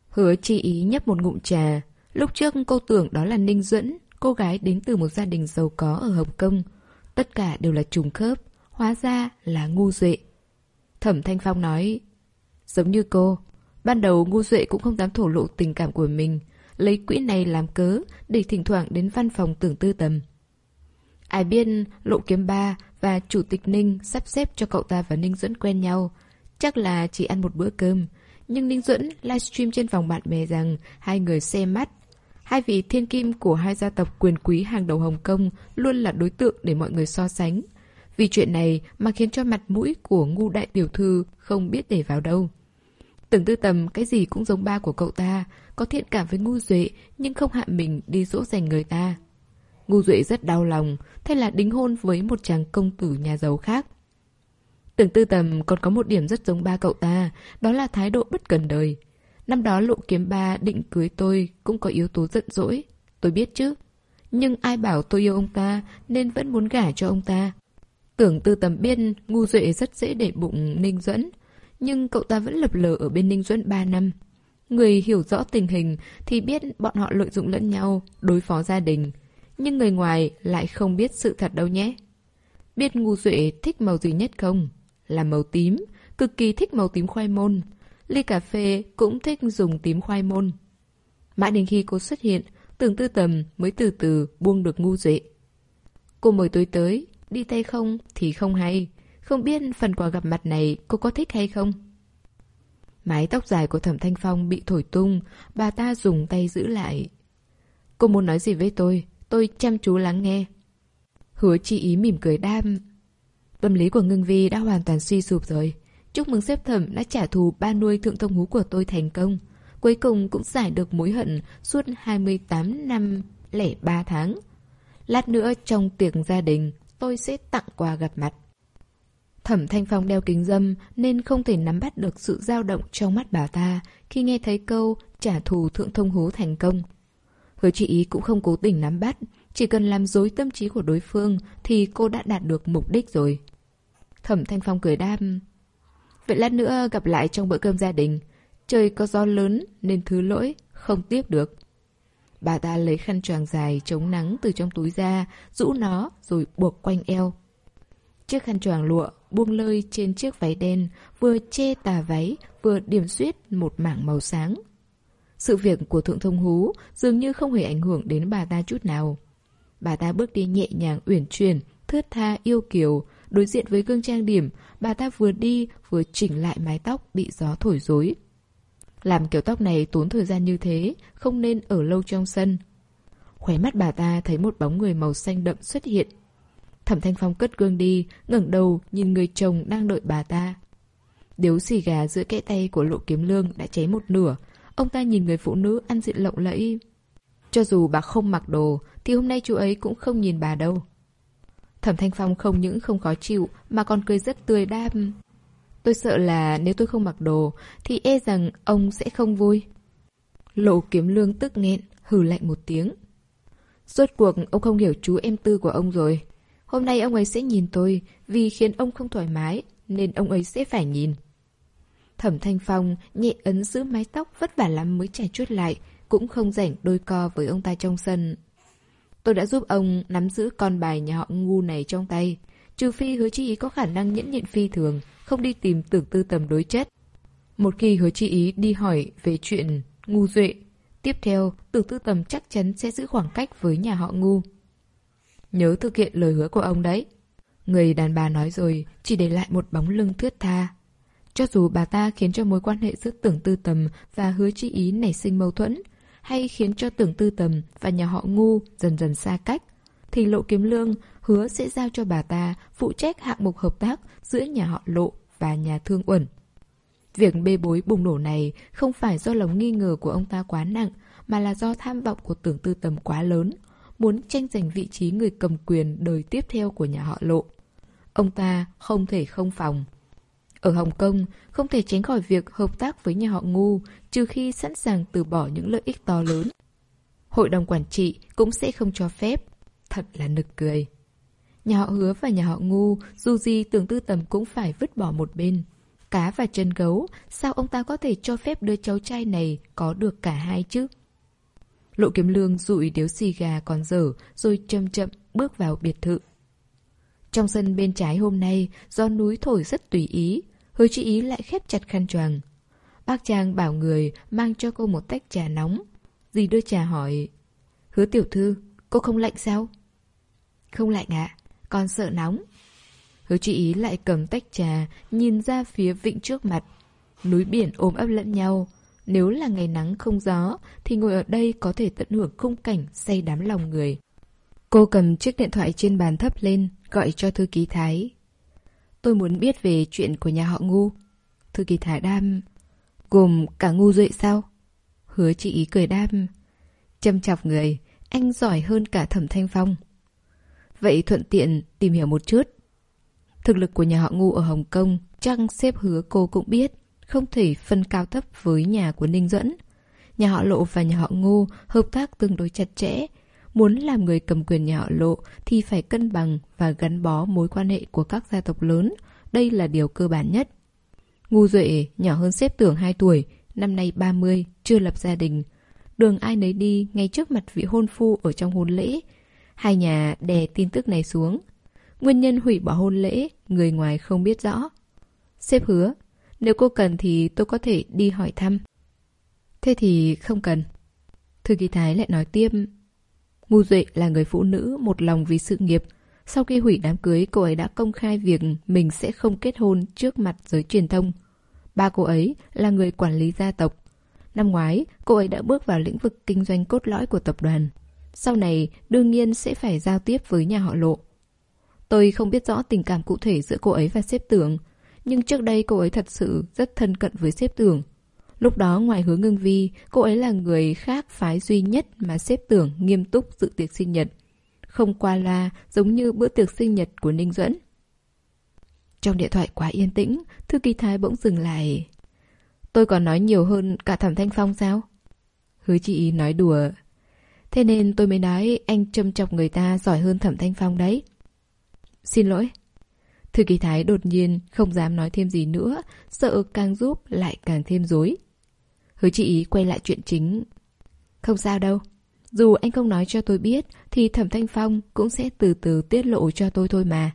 Hứa chi ý nhấp một ngụm trà. Lúc trước cô tưởng đó là Ninh Duẫn, cô gái đến từ một gia đình giàu có ở Hồng Kông. Tất cả đều là trùng khớp, hóa ra là ngu duệ. Thẩm Thanh Phong nói, giống như cô, ban đầu ngu duệ cũng không dám thổ lộ tình cảm của mình, lấy quỹ này làm cớ để thỉnh thoảng đến văn phòng tưởng tư tầm. Ai biết Lộ Kiếm Ba và Chủ tịch Ninh sắp xếp cho cậu ta và Ninh Duẫn quen nhau. Chắc là chỉ ăn một bữa cơm. Nhưng Ninh Duẫn livestream trên vòng bạn bè rằng hai người xem mắt. Hai vị thiên kim của hai gia tộc quyền quý hàng đầu Hồng Kông luôn là đối tượng để mọi người so sánh. Vì chuyện này mà khiến cho mặt mũi của ngu đại tiểu thư không biết để vào đâu. Tưởng tư tầm cái gì cũng giống ba của cậu ta, có thiện cảm với ngu duệ nhưng không hạ mình đi dỗ dành người ta. Ngu duệ rất đau lòng, thế là đính hôn với một chàng công tử nhà giàu khác. Tưởng tư tầm còn có một điểm rất giống ba cậu ta, đó là thái độ bất cần đời. Năm đó lộ kiếm ba định cưới tôi cũng có yếu tố giận dỗi, tôi biết chứ. Nhưng ai bảo tôi yêu ông ta nên vẫn muốn gả cho ông ta. Tưởng tư tầm biết ngu duệ rất dễ để bụng Ninh Duẫn, nhưng cậu ta vẫn lập lờ ở bên Ninh Duẫn 3 năm. Người hiểu rõ tình hình thì biết bọn họ lợi dụng lẫn nhau, đối phó gia đình. Nhưng người ngoài lại không biết sự thật đâu nhé. Biết ngu duệ thích màu gì nhất không? Là màu tím, cực kỳ thích màu tím khoai môn. Ly cà phê cũng thích dùng tím khoai môn. Mãi đến khi cô xuất hiện, tưởng tư tầm mới từ từ buông được ngu duệ. Cô mời tôi tới, đi tay không thì không hay. Không biết phần quà gặp mặt này cô có thích hay không? Mái tóc dài của thẩm thanh phong bị thổi tung, bà ta dùng tay giữ lại. Cô muốn nói gì với tôi? Tôi chăm chú lắng nghe. Hứa chi ý mỉm cười đam. Tâm lý của ngưng vi đã hoàn toàn suy sụp rồi. Chúc mừng xếp thẩm đã trả thù ba nuôi thượng thông hú của tôi thành công. Cuối cùng cũng giải được mối hận suốt 28 năm lẻ 3 tháng. Lát nữa trong tiệc gia đình, tôi sẽ tặng quà gặp mặt. Thẩm Thanh Phong đeo kính dâm nên không thể nắm bắt được sự dao động trong mắt bà ta khi nghe thấy câu trả thù thượng thông hú thành công. Hứa chị ý cũng không cố tình nắm bắt, chỉ cần làm dối tâm trí của đối phương thì cô đã đạt được mục đích rồi. Thẩm Thanh Phong cười đam. Vậy lát nữa gặp lại trong bữa cơm gia đình. Trời có gió lớn nên thứ lỗi, không tiếp được. Bà ta lấy khăn choàng dài chống nắng từ trong túi ra, rũ nó rồi buộc quanh eo. Chiếc khăn choàng lụa buông lơi trên chiếc váy đen, vừa che tà váy, vừa điểm xuyết một mảng màu sáng. Sự việc của Thượng Thông Hú dường như không hề ảnh hưởng đến bà ta chút nào. Bà ta bước đi nhẹ nhàng uyển chuyển, thướt tha yêu kiều, đối diện với gương trang điểm, bà ta vừa đi vừa chỉnh lại mái tóc bị gió thổi rối. Làm kiểu tóc này tốn thời gian như thế, không nên ở lâu trong sân. Khóe mắt bà ta thấy một bóng người màu xanh đậm xuất hiện, Thẩm Thanh Phong cất gương đi, ngẩng đầu nhìn người chồng đang đợi bà ta. Điếu xì gà giữa kẽ tay của lộ kiếm lương đã cháy một nửa. Ông ta nhìn người phụ nữ ăn diện lộng lẫy. Cho dù bà không mặc đồ, thì hôm nay chú ấy cũng không nhìn bà đâu. Thẩm Thanh Phong không những không khó chịu, mà còn cười rất tươi đam. Tôi sợ là nếu tôi không mặc đồ, thì e rằng ông sẽ không vui. Lộ kiếm lương tức nghẹn, hừ lạnh một tiếng. Rốt cuộc ông không hiểu chú em tư của ông rồi. Hôm nay ông ấy sẽ nhìn tôi vì khiến ông không thoải mái, nên ông ấy sẽ phải nhìn. Thẩm Thanh Phong nhẹ ấn giữ mái tóc vất vả lắm mới chảy chuốt lại, cũng không rảnh đôi co với ông ta trong sân. Tôi đã giúp ông nắm giữ con bài nhà họ ngu này trong tay, trừ phi hứa chi ý có khả năng nhẫn nhịn phi thường, không đi tìm tưởng tư tầm đối chất. Một khi hứa chi ý đi hỏi về chuyện ngu duệ, tiếp theo tưởng tư tầm chắc chắn sẽ giữ khoảng cách với nhà họ ngu. Nhớ thực hiện lời hứa của ông đấy. Người đàn bà nói rồi, chỉ để lại một bóng lưng thướt tha. Cho dù bà ta khiến cho mối quan hệ giữa tưởng tư tầm và hứa chi ý nảy sinh mâu thuẫn, hay khiến cho tưởng tư tầm và nhà họ ngu dần dần xa cách, thì lộ kiếm lương hứa sẽ giao cho bà ta phụ trách hạng mục hợp tác giữa nhà họ lộ và nhà thương uẩn. Việc bê bối bùng nổ này không phải do lòng nghi ngờ của ông ta quá nặng, mà là do tham vọng của tưởng tư tầm quá lớn, muốn tranh giành vị trí người cầm quyền đời tiếp theo của nhà họ Lộ. Ông ta không thể không phòng. Ở Hồng Kông, không thể tránh khỏi việc hợp tác với nhà họ ngu, trừ khi sẵn sàng từ bỏ những lợi ích to lớn. Hội đồng quản trị cũng sẽ không cho phép. Thật là nực cười. Nhà họ hứa và nhà họ ngu, dù gì tưởng tư tầm cũng phải vứt bỏ một bên. Cá và chân gấu, sao ông ta có thể cho phép đứa cháu trai này có được cả hai chứ? Lộ kiếm lương rụi điếu xì gà còn dở, rồi chậm chậm bước vào biệt thự. Trong sân bên trái hôm nay, do núi thổi rất tùy ý, hứa chị ý lại khép chặt khăn choàng. Bác Trang bảo người mang cho cô một tách trà nóng. Dì đưa trà hỏi, hứa tiểu thư, cô không lạnh sao? Không lạnh ạ, con sợ nóng. Hứa chị ý lại cầm tách trà, nhìn ra phía vịnh trước mặt. Núi biển ôm ấp lẫn nhau. Nếu là ngày nắng không gió, thì ngồi ở đây có thể tận hưởng khung cảnh say đắm lòng người. Cô cầm chiếc điện thoại trên bàn thấp lên, gọi cho thư ký Thái. Tôi muốn biết về chuyện của nhà họ ngu. Thư ký Thái đam. Gồm cả ngu duệ sao? Hứa chị ý cười đam. Châm chọc người, anh giỏi hơn cả thẩm thanh phong. Vậy thuận tiện tìm hiểu một chút. Thực lực của nhà họ ngu ở Hồng Kông chăng xếp hứa cô cũng biết, không thể phân cao thấp với nhà của Ninh Dẫn. Nhà họ Lộ và nhà họ Ngô hợp tác tương đối chặt chẽ. Muốn làm người cầm quyền nhà họ Lộ thì phải cân bằng và gắn bó mối quan hệ của các gia tộc lớn. Đây là điều cơ bản nhất. Ngu Duệ nhỏ hơn xếp tưởng 2 tuổi, năm nay 30, chưa lập gia đình. Đường ai nấy đi ngay trước mặt vị hôn phu ở trong hôn lễ. Hai nhà đè tin tức này xuống. Nguyên nhân hủy bỏ hôn lễ, người ngoài không biết rõ. xếp hứa, nếu cô cần thì tôi có thể đi hỏi thăm. Thế thì không cần. Thư ký Thái lại nói tiếp. Ngu Duệ là người phụ nữ một lòng vì sự nghiệp. Sau khi hủy đám cưới, cô ấy đã công khai việc mình sẽ không kết hôn trước mặt giới truyền thông. Ba cô ấy là người quản lý gia tộc. Năm ngoái, cô ấy đã bước vào lĩnh vực kinh doanh cốt lõi của tập đoàn. Sau này, đương nhiên sẽ phải giao tiếp với nhà họ lộ. Tôi không biết rõ tình cảm cụ thể giữa cô ấy và xếp tưởng, nhưng trước đây cô ấy thật sự rất thân cận với xếp tưởng. Lúc đó ngoài hướng ngưng vi, cô ấy là người khác phái duy nhất mà xếp tưởng nghiêm túc dự tiệc sinh nhật. Không qua la giống như bữa tiệc sinh nhật của Ninh Duẫn. Trong điện thoại quá yên tĩnh, thư ký thái bỗng dừng lại. Tôi còn nói nhiều hơn cả thẩm thanh phong sao? Hứa chị nói đùa. Thế nên tôi mới nói anh châm chọc người ta giỏi hơn thẩm thanh phong đấy. Xin lỗi. Thư ký Thái đột nhiên không dám nói thêm gì nữa, sợ càng giúp lại càng thêm dối. Hứa chị ý quay lại chuyện chính. Không sao đâu. Dù anh không nói cho tôi biết, thì Thẩm Thanh Phong cũng sẽ từ từ tiết lộ cho tôi thôi mà.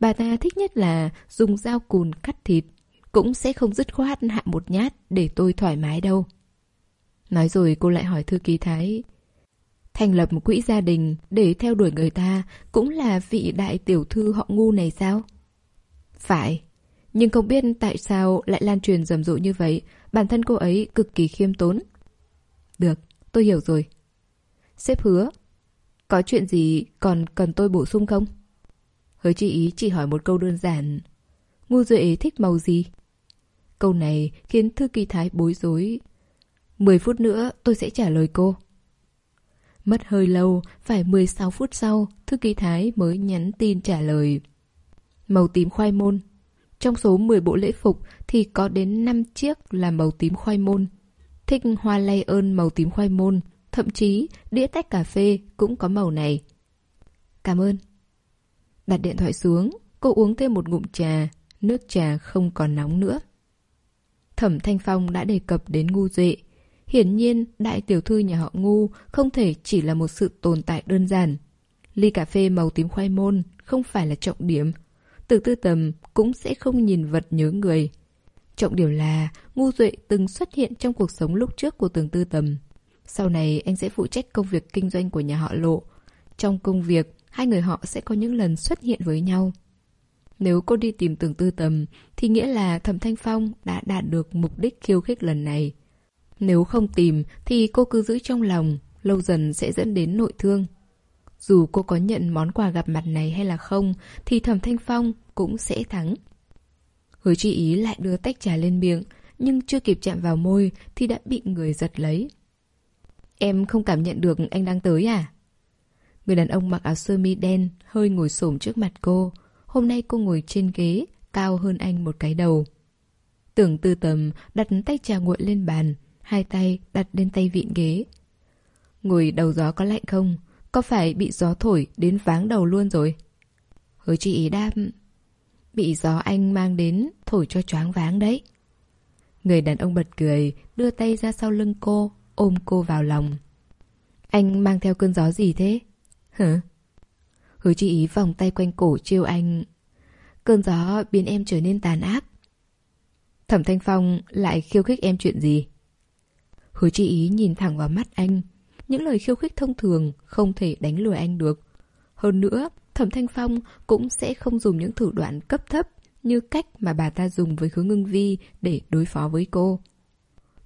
Bà ta thích nhất là dùng dao cùn cắt thịt, cũng sẽ không dứt khoát hạ một nhát để tôi thoải mái đâu. Nói rồi cô lại hỏi thư ký Thái, Thành lập một quỹ gia đình để theo đuổi người ta cũng là vị đại tiểu thư họ ngu này sao? Phải, nhưng không biết tại sao lại lan truyền rầm rộ như vậy, bản thân cô ấy cực kỳ khiêm tốn. Được, tôi hiểu rồi. Sếp hứa, có chuyện gì còn cần tôi bổ sung không? Hứa chị ý chỉ hỏi một câu đơn giản. Ngu duệ thích màu gì? Câu này khiến thư kỳ thái bối rối. Mười phút nữa tôi sẽ trả lời cô. Mất hơi lâu, phải 16 phút sau, thư ký Thái mới nhắn tin trả lời. Màu tím khoai môn. Trong số 10 bộ lễ phục thì có đến 5 chiếc là màu tím khoai môn. Thích hoa lay ơn màu tím khoai môn, thậm chí đĩa tách cà phê cũng có màu này. Cảm ơn. Đặt điện thoại xuống, cô uống thêm một ngụm trà, nước trà không còn nóng nữa. Thẩm Thanh Phong đã đề cập đến ngu duệ, Hiển nhiên, đại tiểu thư nhà họ ngu không thể chỉ là một sự tồn tại đơn giản. Ly cà phê màu tím khoai môn không phải là trọng điểm. Từ tư tầm cũng sẽ không nhìn vật nhớ người. Trọng điểm là ngu duệ từng xuất hiện trong cuộc sống lúc trước của tường tư tầm. Sau này anh sẽ phụ trách công việc kinh doanh của nhà họ lộ. Trong công việc, hai người họ sẽ có những lần xuất hiện với nhau. Nếu cô đi tìm tường tư tầm, thì nghĩa là Thẩm Thanh Phong đã đạt được mục đích khiêu khích lần này. Nếu không tìm thì cô cứ giữ trong lòng, lâu dần sẽ dẫn đến nội thương. Dù cô có nhận món quà gặp mặt này hay là không, thì Thẩm Thanh Phong cũng sẽ thắng. Hứa chi ý lại đưa tách trà lên miệng, nhưng chưa kịp chạm vào môi thì đã bị người giật lấy. Em không cảm nhận được anh đang tới à? Người đàn ông mặc áo sơ mi đen hơi ngồi xổm trước mặt cô. Hôm nay cô ngồi trên ghế, cao hơn anh một cái đầu. Tưởng tư tầm đặt tay trà nguội lên bàn, hai tay đặt lên tay vịn ghế. Ngồi đầu gió có lạnh không? Có phải bị gió thổi đến váng đầu luôn rồi? Hứa chị ý đáp Bị gió anh mang đến Thổi cho choáng váng đấy Người đàn ông bật cười, Đưa tay ra sau lưng cô, Ôm cô vào lòng Anh mang theo cơn gió gì thế? Hả? Hứa chi ý vòng tay quanh cổ chiêu anh Cơn gió biến em trở nên tàn ác Thẩm Thanh Phong lại khiêu khích em chuyện gì? Hứa chi ý nhìn thẳng vào mắt anh Những lời khiêu khích thông thường Không thể đánh lừa anh được Hơn nữa Thẩm Thanh Phong cũng sẽ không dùng những thủ đoạn cấp thấp như cách mà bà ta dùng với hứa ngưng vi để đối phó với cô.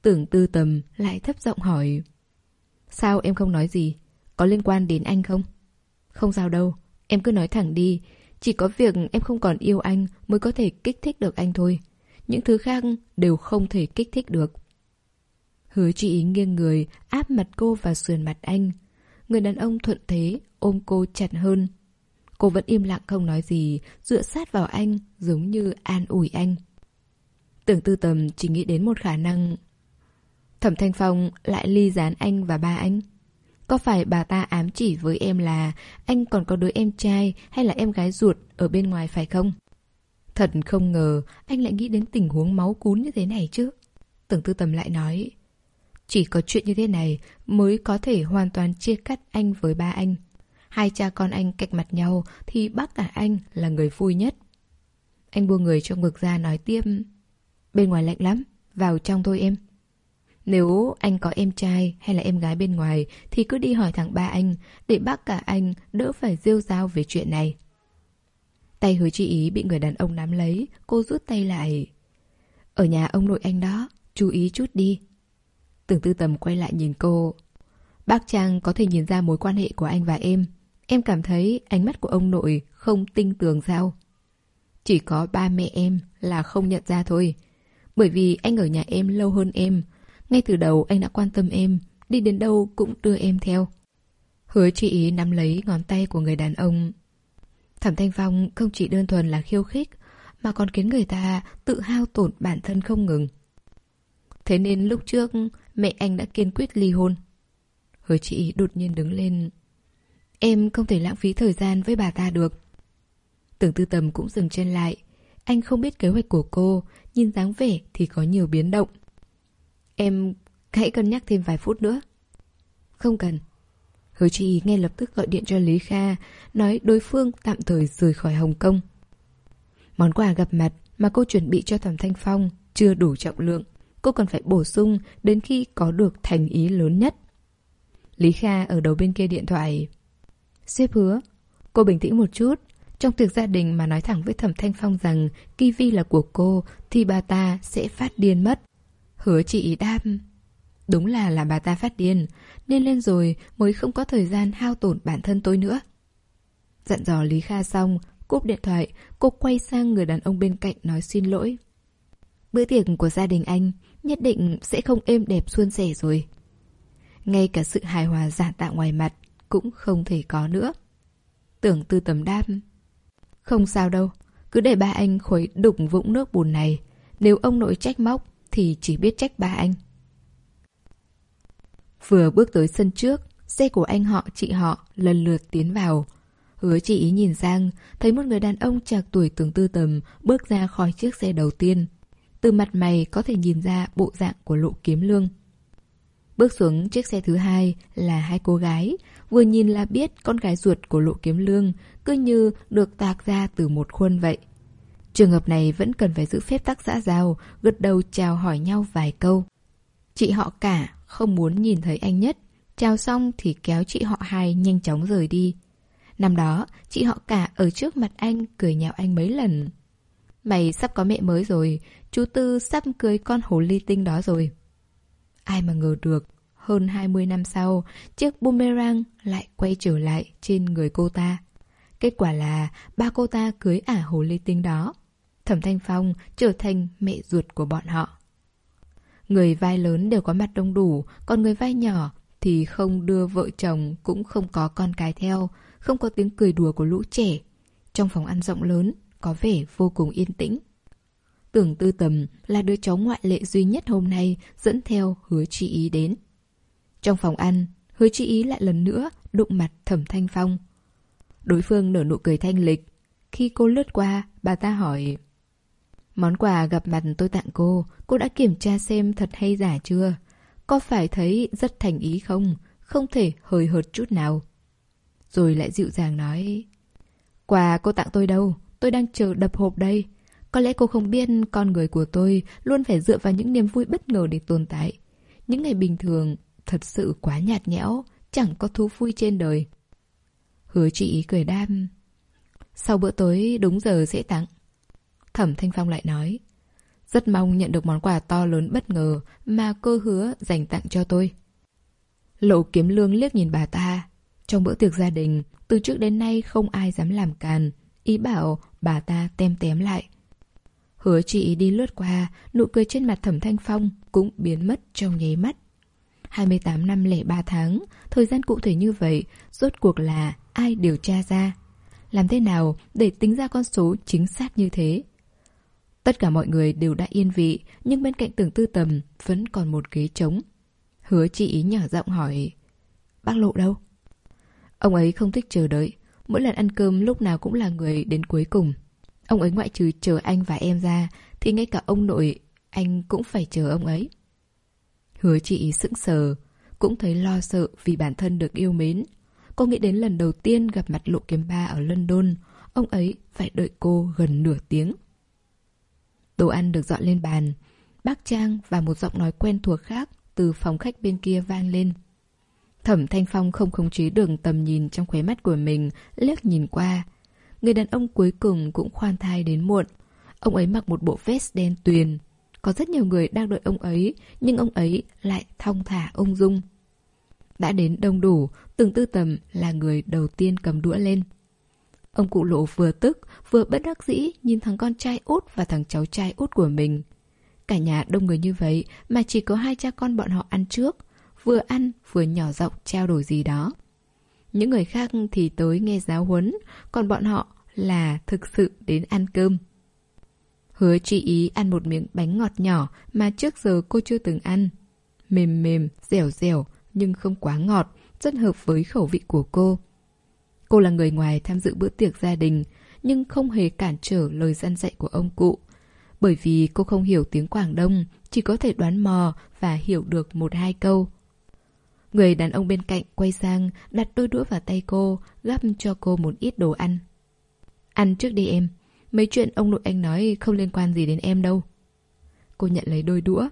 Tưởng tư tầm lại thấp giọng hỏi Sao em không nói gì? Có liên quan đến anh không? Không sao đâu, em cứ nói thẳng đi Chỉ có việc em không còn yêu anh mới có thể kích thích được anh thôi Những thứ khác đều không thể kích thích được Hứa chị ý nghiêng người áp mặt cô vào sườn mặt anh Người đàn ông thuận thế ôm cô chặt hơn Cô vẫn im lặng không nói gì, dựa sát vào anh, giống như an ủi anh. Tưởng tư tầm chỉ nghĩ đến một khả năng. Thẩm Thanh Phong lại ly gián anh và ba anh. Có phải bà ta ám chỉ với em là anh còn có đứa em trai hay là em gái ruột ở bên ngoài phải không? Thật không ngờ anh lại nghĩ đến tình huống máu cún như thế này chứ. Tưởng tư tầm lại nói. Chỉ có chuyện như thế này mới có thể hoàn toàn chia cắt anh với ba anh. Hai cha con anh cạch mặt nhau Thì bác cả anh là người vui nhất. Anh buông người cho ngực ra nói tiếp, Bên ngoài lạnh lắm, Vào trong thôi em. Nếu anh có em trai hay là em gái bên ngoài Thì cứ đi hỏi thằng ba anh Để bác cả anh đỡ phải rêu rao về chuyện này. Tay hứa chị ý bị người đàn ông nắm lấy, Cô rút tay lại. Ở nhà ông nội anh đó, Chú ý chút đi. Tưởng tư tầm quay lại nhìn cô. Bác Trang có thể nhìn ra mối quan hệ của anh và em. Em cảm thấy ánh mắt của ông nội không tinh tường sao? Chỉ có ba mẹ em là không nhận ra thôi. Bởi vì anh ở nhà em lâu hơn em. Ngay từ đầu anh đã quan tâm em, đi đến đâu cũng đưa em theo. Hứa chị ý nắm lấy ngón tay của người đàn ông. Thẩm Thanh Phong không chỉ đơn thuần là khiêu khích, mà còn khiến người ta tự hao tổn bản thân không ngừng. Thế nên lúc trước mẹ anh đã kiên quyết ly hôn. Hứa chị ý đột nhiên đứng lên Em không thể lãng phí thời gian với bà ta được. Tưởng tư tầm cũng dừng chân lại. Anh không biết kế hoạch của cô, nhìn dáng vẻ thì có nhiều biến động. Em hãy cân nhắc thêm vài phút nữa. Không cần. Hứa chị ngay lập tức gọi điện cho Lý Kha, nói đối phương tạm thời rời khỏi Hồng Kông. Món quà gặp mặt mà cô chuẩn bị cho Thẩm Thanh Phong chưa đủ trọng lượng. Cô cần phải bổ sung đến khi có được thành ý lớn nhất. Lý Kha ở đầu bên kia điện thoại Sếp hứa. Cô bình tĩnh một chút. Trong tiệc gia đình mà nói thẳng với Thẩm Thanh Phong rằng Kiwi là của cô thì bà ta sẽ phát điên mất. Hứa chị đáp. Đúng là làm bà ta phát điên. Nên lên rồi mới không có thời gian hao tổn bản thân tôi nữa. Dặn dò Lý Kha xong, cúp điện thoại, cô quay sang người đàn ông bên cạnh nói xin lỗi. Bữa tiệc của gia đình anh nhất định sẽ không êm đẹp suôn sẻ rồi. Ngay cả sự hài hòa giả tạo ngoài mặt cũng không thể có nữa. Tưởng tư tầm đáp. Không sao đâu, cứ để ba anh khuấy đục vũng nước bùn này. Nếu ông nội trách móc thì chỉ biết trách ba anh. Vừa bước tới sân trước, xe của anh họ, chị họ lần lượt tiến vào. Hứa chị ý nhìn sang, thấy một người đàn ông trạc tuổi tưởng tư tầm bước ra khỏi chiếc xe đầu tiên. Từ mặt mày có thể nhìn ra bộ dạng của lộ kiếm lương. Bước xuống chiếc xe thứ hai là hai cô gái, vừa nhìn là biết con gái ruột của Lộ Kiếm Lương cứ như được tạc ra từ một khuôn vậy. Trường hợp này vẫn cần phải giữ phép tắc xã giao, gật đầu chào hỏi nhau vài câu. Chị họ cả không muốn nhìn thấy anh nhất, chào xong thì kéo chị họ hai nhanh chóng rời đi. Năm đó, chị họ cả ở trước mặt anh cười nhạo anh mấy lần. Mày sắp có mẹ mới rồi, chú Tư sắp cưới con hồ ly tinh đó rồi. Ai mà ngờ được, hơn 20 năm sau, chiếc boomerang lại quay trở lại trên người cô ta. Kết quả là ba cô ta cưới ả hồ ly tinh đó. Thẩm Thanh Phong trở thành mẹ ruột của bọn họ. Người vai lớn đều có mặt đông đủ, còn người vai nhỏ thì không đưa vợ chồng cũng không có con cái theo, không có tiếng cười đùa của lũ trẻ. Trong phòng ăn rộng lớn, có vẻ vô cùng yên tĩnh. Tưởng tư tầm là đứa cháu ngoại lệ duy nhất hôm nay dẫn theo hứa chị ý đến. Trong phòng ăn, hứa chị ý lại lần nữa đụng mặt thẩm thanh phong. Đối phương nở nụ cười thanh lịch. Khi cô lướt qua, bà ta hỏi Món quà gặp mặt tôi tặng cô, cô đã kiểm tra xem thật hay giả chưa? Có phải thấy rất thành ý không? Không thể hời hợt chút nào. Rồi lại dịu dàng nói Quà cô tặng tôi đâu? Tôi đang chờ đập hộp đây. Có lẽ cô không biết con người của tôi luôn phải dựa vào những niềm vui bất ngờ để tồn tại. Những ngày bình thường thật sự quá nhạt nhẽo, chẳng có thú vui trên đời. Hứa chị cười đam. Sau bữa tối đúng giờ sẽ tặng. Thẩm Thanh Phong lại nói. Rất mong nhận được món quà to lớn bất ngờ mà cô hứa dành tặng cho tôi. Lộ kiếm lương liếc nhìn bà ta. Trong bữa tiệc gia đình, từ trước đến nay không ai dám làm càn. Ý bảo bà ta tem tém lại. Hứa chị đi lướt qua, nụ cười trên mặt thẩm thanh phong cũng biến mất trong nháy mắt. 28 năm lẻ 3 tháng, thời gian cụ thể như vậy, rốt cuộc là ai điều tra ra? Làm thế nào để tính ra con số chính xác như thế? Tất cả mọi người đều đã yên vị, nhưng bên cạnh tưởng tư tầm vẫn còn một ghế trống. Hứa chị ý nhỏ giọng hỏi, bác lộ đâu? Ông ấy không thích chờ đợi, mỗi lần ăn cơm lúc nào cũng là người đến cuối cùng. Ông ấy ngoại trừ chờ anh và em ra, thì ngay cả ông nội, anh cũng phải chờ ông ấy. Hứa chị sững sờ, cũng thấy lo sợ vì bản thân được yêu mến. Cô nghĩ đến lần đầu tiên gặp mặt Lộ Kiếm Ba ở London, ông ấy phải đợi cô gần nửa tiếng. Đồ ăn được dọn lên bàn, bác Trang và một giọng nói quen thuộc khác từ phòng khách bên kia vang lên. Thẩm Thanh Phong không khống chế được tầm nhìn trong khóe mắt của mình, liếc nhìn qua. Người đàn ông cuối cùng cũng khoan thai đến muộn. Ông ấy mặc một bộ vest đen tuyền, có rất nhiều người đang đợi ông ấy, nhưng ông ấy lại thong thả ung dung. Đã đến đông đủ, từng tư tầm là người đầu tiên cầm đũa lên. Ông cụ lộ vừa tức, vừa bất đắc dĩ nhìn thằng con trai út và thằng cháu trai út của mình. Cả nhà đông người như vậy mà chỉ có hai cha con bọn họ ăn trước, vừa ăn vừa nhỏ giọng trao đổi gì đó. Những người khác thì tới nghe giáo huấn, còn bọn họ là thực sự đến ăn cơm. Hứa chị ý ăn một miếng bánh ngọt nhỏ mà trước giờ cô chưa từng ăn. Mềm mềm, dẻo dẻo, nhưng không quá ngọt, rất hợp với khẩu vị của cô. Cô là người ngoài tham dự bữa tiệc gia đình, nhưng không hề cản trở lời dân dạy của ông cụ. Bởi vì cô không hiểu tiếng Quảng Đông, chỉ có thể đoán mò và hiểu được một hai câu. Người đàn ông bên cạnh quay sang, đặt đôi đũa vào tay cô, gắp cho cô một ít đồ ăn. Ăn trước đi em, Mấy chuyện ông nội anh nói không liên quan gì đến em đâu. Cô nhận lấy đôi đũa.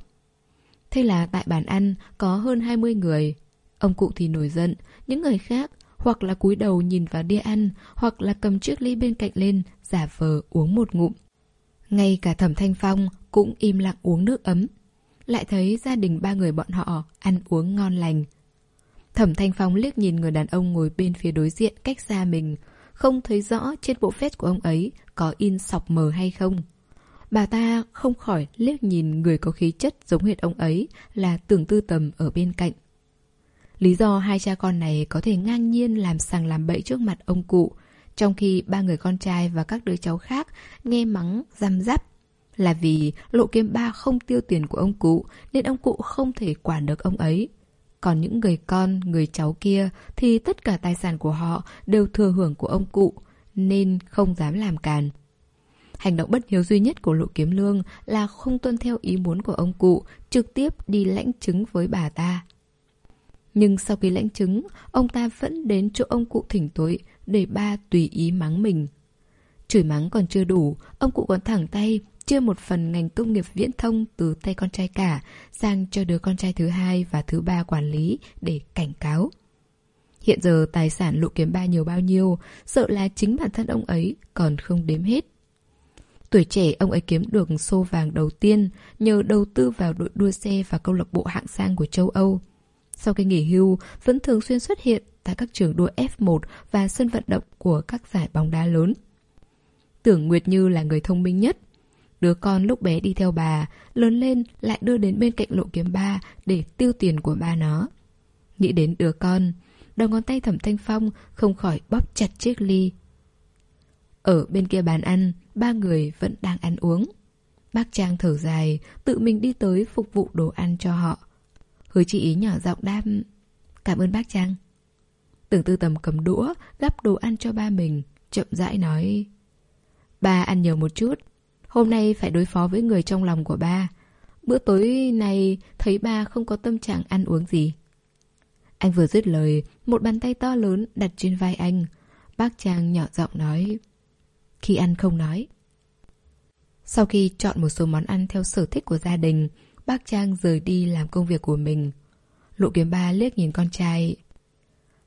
Thế là tại bàn ăn có hơn 20 người. Ông cụ thì nổi giận, những người khác hoặc là cúi đầu nhìn vào đĩa ăn, hoặc là cầm chiếc ly bên cạnh lên, giả vờ uống một ngụm. Ngay cả thẩm thanh phong cũng im lặng uống nước ấm. Lại thấy gia đình ba người bọn họ ăn uống ngon lành. Thẩm thanh phong liếc nhìn người đàn ông ngồi bên phía đối diện cách xa mình, không thấy rõ trên bộ vest của ông ấy có in sọc mờ hay không. Bà ta không khỏi liếc nhìn người có khí chất giống hệt ông ấy là tưởng tư tầm ở bên cạnh. Lý do hai cha con này có thể ngang nhiên làm sàng làm bậy trước mặt ông cụ, trong khi ba người con trai và các đứa cháu khác nghe mắng răm rắp là vì lộ kiếm ba không tiêu tiền của ông cụ nên ông cụ không thể quản được ông ấy. Còn những người con, người cháu kia thì tất cả tài sản của họ đều thừa hưởng của ông cụ, nên không dám làm càn. Hành động bất hiếu duy nhất của Lộ Kiếm Lương là không tuân theo ý muốn của ông cụ, trực tiếp đi lãnh chứng với bà ta. Nhưng sau khi lãnh chứng, ông ta vẫn đến chỗ ông cụ thỉnh tội để ba tùy ý mắng mình. Chửi mắng còn chưa đủ, ông cụ còn thẳng tay chia một phần ngành công nghiệp viễn thông từ tay con trai cả sang cho đứa con trai thứ hai và thứ ba quản lý để cảnh cáo. Hiện giờ tài sản lụ kiếm ba nhiều bao nhiêu, sợ là chính bản thân ông ấy còn không đếm hết. Tuổi trẻ ông ấy kiếm được xô vàng đầu tiên nhờ đầu tư vào đội đua xe và câu lạc bộ hạng sang của châu Âu. Sau khi nghỉ hưu, vẫn thường xuyên xuất hiện tại các trường đua F1 và sân vận động của các giải bóng đá lớn. Tưởng Nguyệt Như là người thông minh nhất, Đứa con lúc bé đi theo bà, lớn lên lại đưa đến bên cạnh lộ kiếm ba để tiêu tiền của ba nó. Nghĩ đến đứa con, đầu ngón tay thẩm thanh phong không khỏi bóp chặt chiếc ly. Ở bên kia bàn ăn, ba người vẫn đang ăn uống. Bác Trang thở dài, tự mình đi tới phục vụ đồ ăn cho họ. Hứa chị ý nhỏ giọng đam Cảm ơn bác Trang Tưởng tư tầm cầm đũa Gắp đồ ăn cho ba mình Chậm rãi nói Ba ăn nhiều một chút Hôm nay phải đối phó với người trong lòng của ba Bữa tối này thấy ba không có tâm trạng ăn uống gì Anh vừa dứt lời, Một bàn tay to lớn đặt trên vai anh Bác Trang nhỏ giọng nói, Khi ăn không nói Sau khi chọn một số món ăn theo sở thích của gia đình, Bác Trang rời đi làm công việc của mình. Lộ kiếm ba liếc nhìn con trai.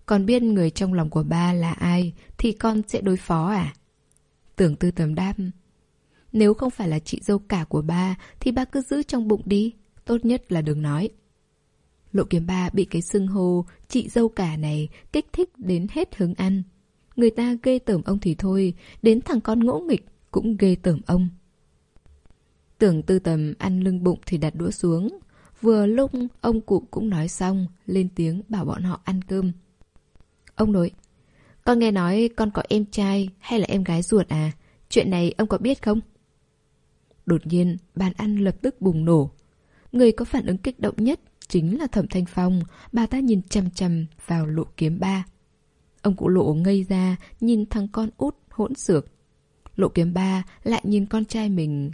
Con biết người trong lòng của ba là ai thì con sẽ đối phó à? Tưởng tư tầm đáp. Nếu không phải là chị dâu cả của ba thì ba cứ giữ trong bụng đi. Tốt nhất là đừng nói. Lộ kiếm ba bị cái xưng hô chị dâu cả này kích thích đến hết hứng ăn. Người ta ghê tởm ông thì thôi, đến thằng con ngỗ nghịch cũng ghê tởm ông. Tưởng tư tầm ăn lưng bụng thì đặt đũa xuống. Vừa lúc ông cụ cũng nói xong, lên tiếng bảo bọn họ ăn cơm. Ông nội, con nghe nói con có em trai hay là em gái ruột à? Chuyện này ông có biết không? Đột nhiên, bàn ăn lập tức bùng nổ. Người có phản ứng kích động nhất chính là Thẩm Thanh Phong, bà ta nhìn chằm chằm vào lộ kiếm ba. Ông cụ lộ ngây ra, nhìn thằng con út hỗn xược. Lộ kiếm ba lại nhìn con trai mình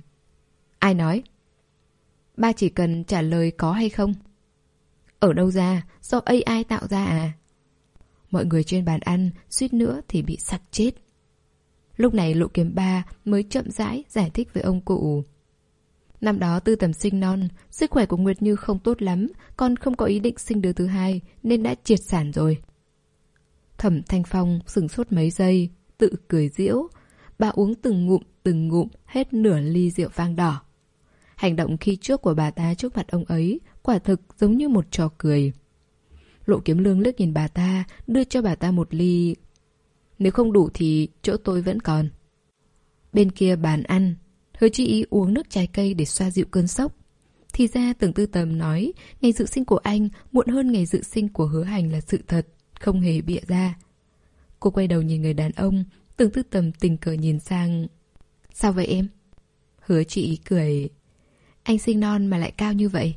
Ai nói? Ba chỉ cần trả lời có hay không. Ở đâu ra? Do AI tạo ra à? Mọi người trên bàn ăn suýt nữa thì bị sặc chết. Lúc này lộ kiếm ba mới chậm rãi giải thích với ông cụ. Năm đó tư tầm sinh non, sức khỏe của Nguyệt Như không tốt lắm, con không có ý định sinh đứa thứ hai nên đã triệt sản rồi. Thẩm Thanh Phong sừng sốt mấy giây, tự cười diễu. Bà uống từng ngụm từng ngụm hết nửa ly rượu vang đỏ. Hành động khi trước của bà ta trước mặt ông ấy quả thực giống như một trò cười. Lộ kiếm lương liếc nhìn bà ta, đưa cho bà ta một ly. Nếu không đủ thì chỗ tôi vẫn còn. Bên kia bàn ăn, hứa chi ý uống nước trái cây để xoa dịu cơn sốc. Thì ra tưởng tư tầm nói ngày dự sinh của anh muộn hơn ngày dự sinh của hứa hành là sự thật, không hề bịa ra. Cô quay đầu nhìn người đàn ông, tưởng tư tầm tình cờ nhìn sang. Sao vậy em? Hứa chị ý cười. Anh sinh non mà lại cao như vậy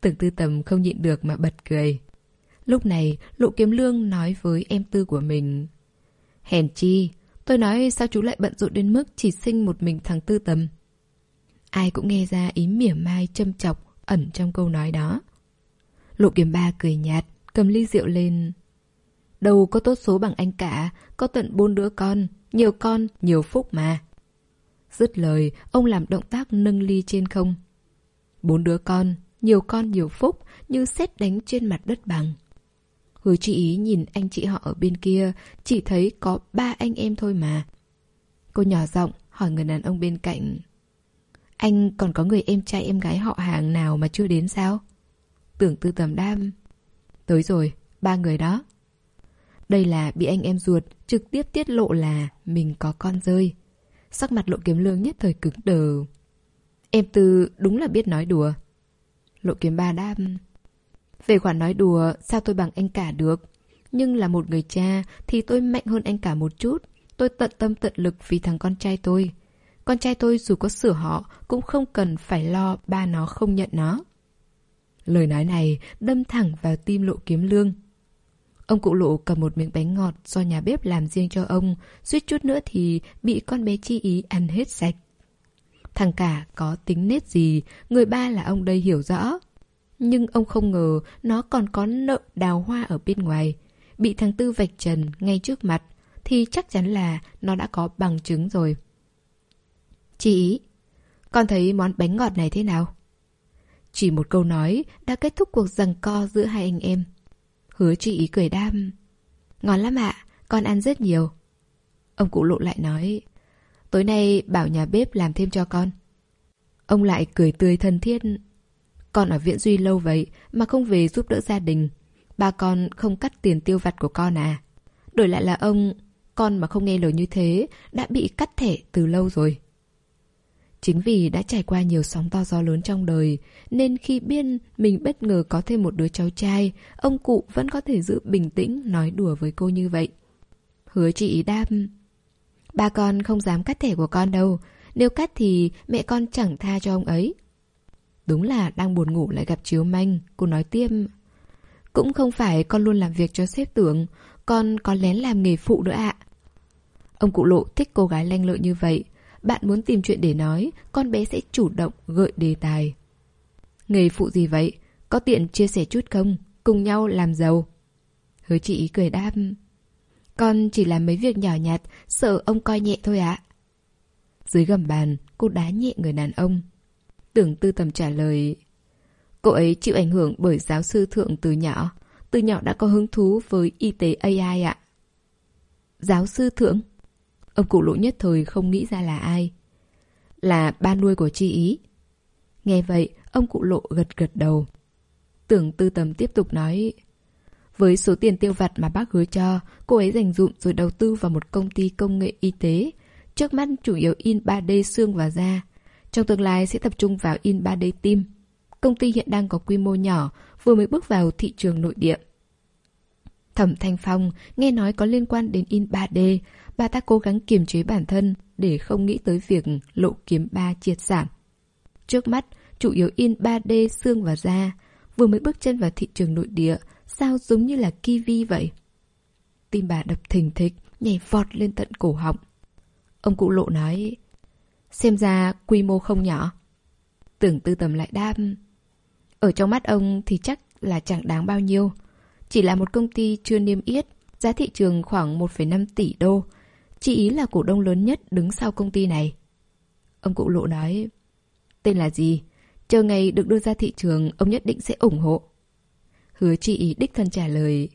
Tưởng tư tầm không nhịn được mà bật cười Lúc này Lộ Kiếm Lương nói với em tư của mình Hèn chi Tôi nói sao chú lại bận rộn đến mức Chỉ sinh một mình thằng tư tầm Ai cũng nghe ra ý mỉa mai châm chọc Ẩn trong câu nói đó Lộ Kiếm Ba cười nhạt Cầm ly rượu lên Đâu có tốt số bằng anh cả Có tận bốn đứa con Nhiều con, nhiều phúc mà Dứt lời, ông làm động tác nâng ly trên không. Bốn đứa con, nhiều con nhiều phúc, như xét đánh trên mặt đất bằng. Hứa chị ý nhìn anh chị họ ở bên kia, chỉ thấy có ba anh em thôi mà. Cô nhỏ giọng hỏi người đàn ông bên cạnh. Anh còn có người em trai em gái họ hàng nào mà chưa đến sao? Tưởng tư tầm đam. Tới rồi, ba người đó. Đây là bị anh em ruột trực tiếp tiết lộ là mình có con rơi. Sắc mặt lộ kiếm lương nhất thời cứng đờ. Em Tư đúng là biết nói đùa. Lộ kiếm ba đam về khoản nói đùa, sao tôi bằng anh cả được? Nhưng là một người cha thì tôi mạnh hơn anh cả một chút. Tôi tận tâm tận lực vì thằng con trai tôi. Con trai tôi dù có sửa họ cũng không cần phải lo ba nó không nhận nó. Lời nói này đâm thẳng vào tim lộ kiếm lương. Ông cụ lộ cầm một miếng bánh ngọt do nhà bếp làm riêng cho ông, suýt chút nữa thì bị con bé chi ý ăn hết sạch. Thằng cả có tính nết gì, người ba là ông đây hiểu rõ. Nhưng ông không ngờ nó còn có nợ đào hoa ở bên ngoài. Bị thằng Tư vạch trần ngay trước mặt, thì chắc chắn là nó đã có bằng chứng rồi. Chị ý, con thấy món bánh ngọt này thế nào? Chỉ một câu nói đã kết thúc cuộc giằng co giữa hai anh em. Hứa chị ý cười đam. Ngon lắm ạ, con ăn rất nhiều. Ông cụ lộ lại nói. Tối nay bảo nhà bếp làm thêm cho con. Ông lại cười tươi thân thiết. Con ở viện Duy lâu vậy mà không về giúp đỡ gia đình. Ba con không cắt tiền tiêu vặt của con à. Đổi lại là ông, con mà không nghe lời như thế đã bị cắt thẻ từ lâu rồi. Chính vì đã trải qua nhiều sóng to gió lớn trong đời, nên khi biết mình bất ngờ có thêm một đứa cháu trai, ông cụ vẫn có thể giữ bình tĩnh nói đùa với cô như vậy. Hứa chị đáp, ba con không dám cắt thẻ của con đâu, nếu cắt thì mẹ con chẳng tha cho ông ấy. Đúng là đang buồn ngủ lại gặp chiếu manh, cô nói tiếp. Cũng không phải con luôn làm việc cho sếp tưởng, con có lén làm nghề phụ nữa ạ. Ông cụ lộ thích cô gái lanh lợi như vậy, bạn muốn tìm chuyện để nói, con bé sẽ chủ động gợi đề tài. Nghề phụ gì vậy? Có tiện chia sẻ chút không? Cùng nhau làm giàu. Hứa chị cười đáp. Con chỉ làm mấy việc nhỏ nhặt, sợ ông coi nhẹ thôi ạ. Dưới gầm bàn, cô đá nhẹ người đàn ông. Tưởng tư tầm trả lời. Cô ấy chịu ảnh hưởng bởi giáo sư thượng từ nhỏ. Từ nhỏ đã có hứng thú với y tế AI ạ. Giáo sư thượng? Ông cụ lỗ nhất thời không nghĩ ra là ai. Là ba nuôi của chi ý. Nghe vậy, ông cụ lộ gật gật đầu. Tưởng tư tầm tiếp tục nói... Với số tiền tiêu vặt mà bác hứa cho, cô ấy dành dụm rồi đầu tư vào một công ty công nghệ y tế. Trước mắt chủ yếu in 3D xương và da. Trong tương lai sẽ tập trung vào in 3D tim. Công ty hiện đang có quy mô nhỏ, vừa mới bước vào thị trường nội địa. Thẩm Thanh Phong nghe nói có liên quan đến in 3D, bà ta cố gắng kiềm chế bản thân để không nghĩ tới việc lộ kiếm ba triệt giảm. Trước mắt, chủ yếu in 3D xương và da, vừa mới bước chân vào thị trường nội địa, sao giống như là kiwi vậy? Tim bà đập thình thịch, nhảy vọt lên tận cổ họng. Ông cụ lộ nói, xem ra quy mô không nhỏ. Tưởng tư tầm lại đam. Ở trong mắt ông thì chắc là chẳng đáng bao nhiêu. Chỉ là một công ty chưa niêm yết, giá thị trường khoảng 1,5 tỷ đô, Chị ý là cổ đông lớn nhất đứng sau công ty này. Ông cụ lộ nói, tên là gì? Chờ ngày được đưa ra thị trường, ông nhất định sẽ ủng hộ. Hứa chị ý đích thân trả lời,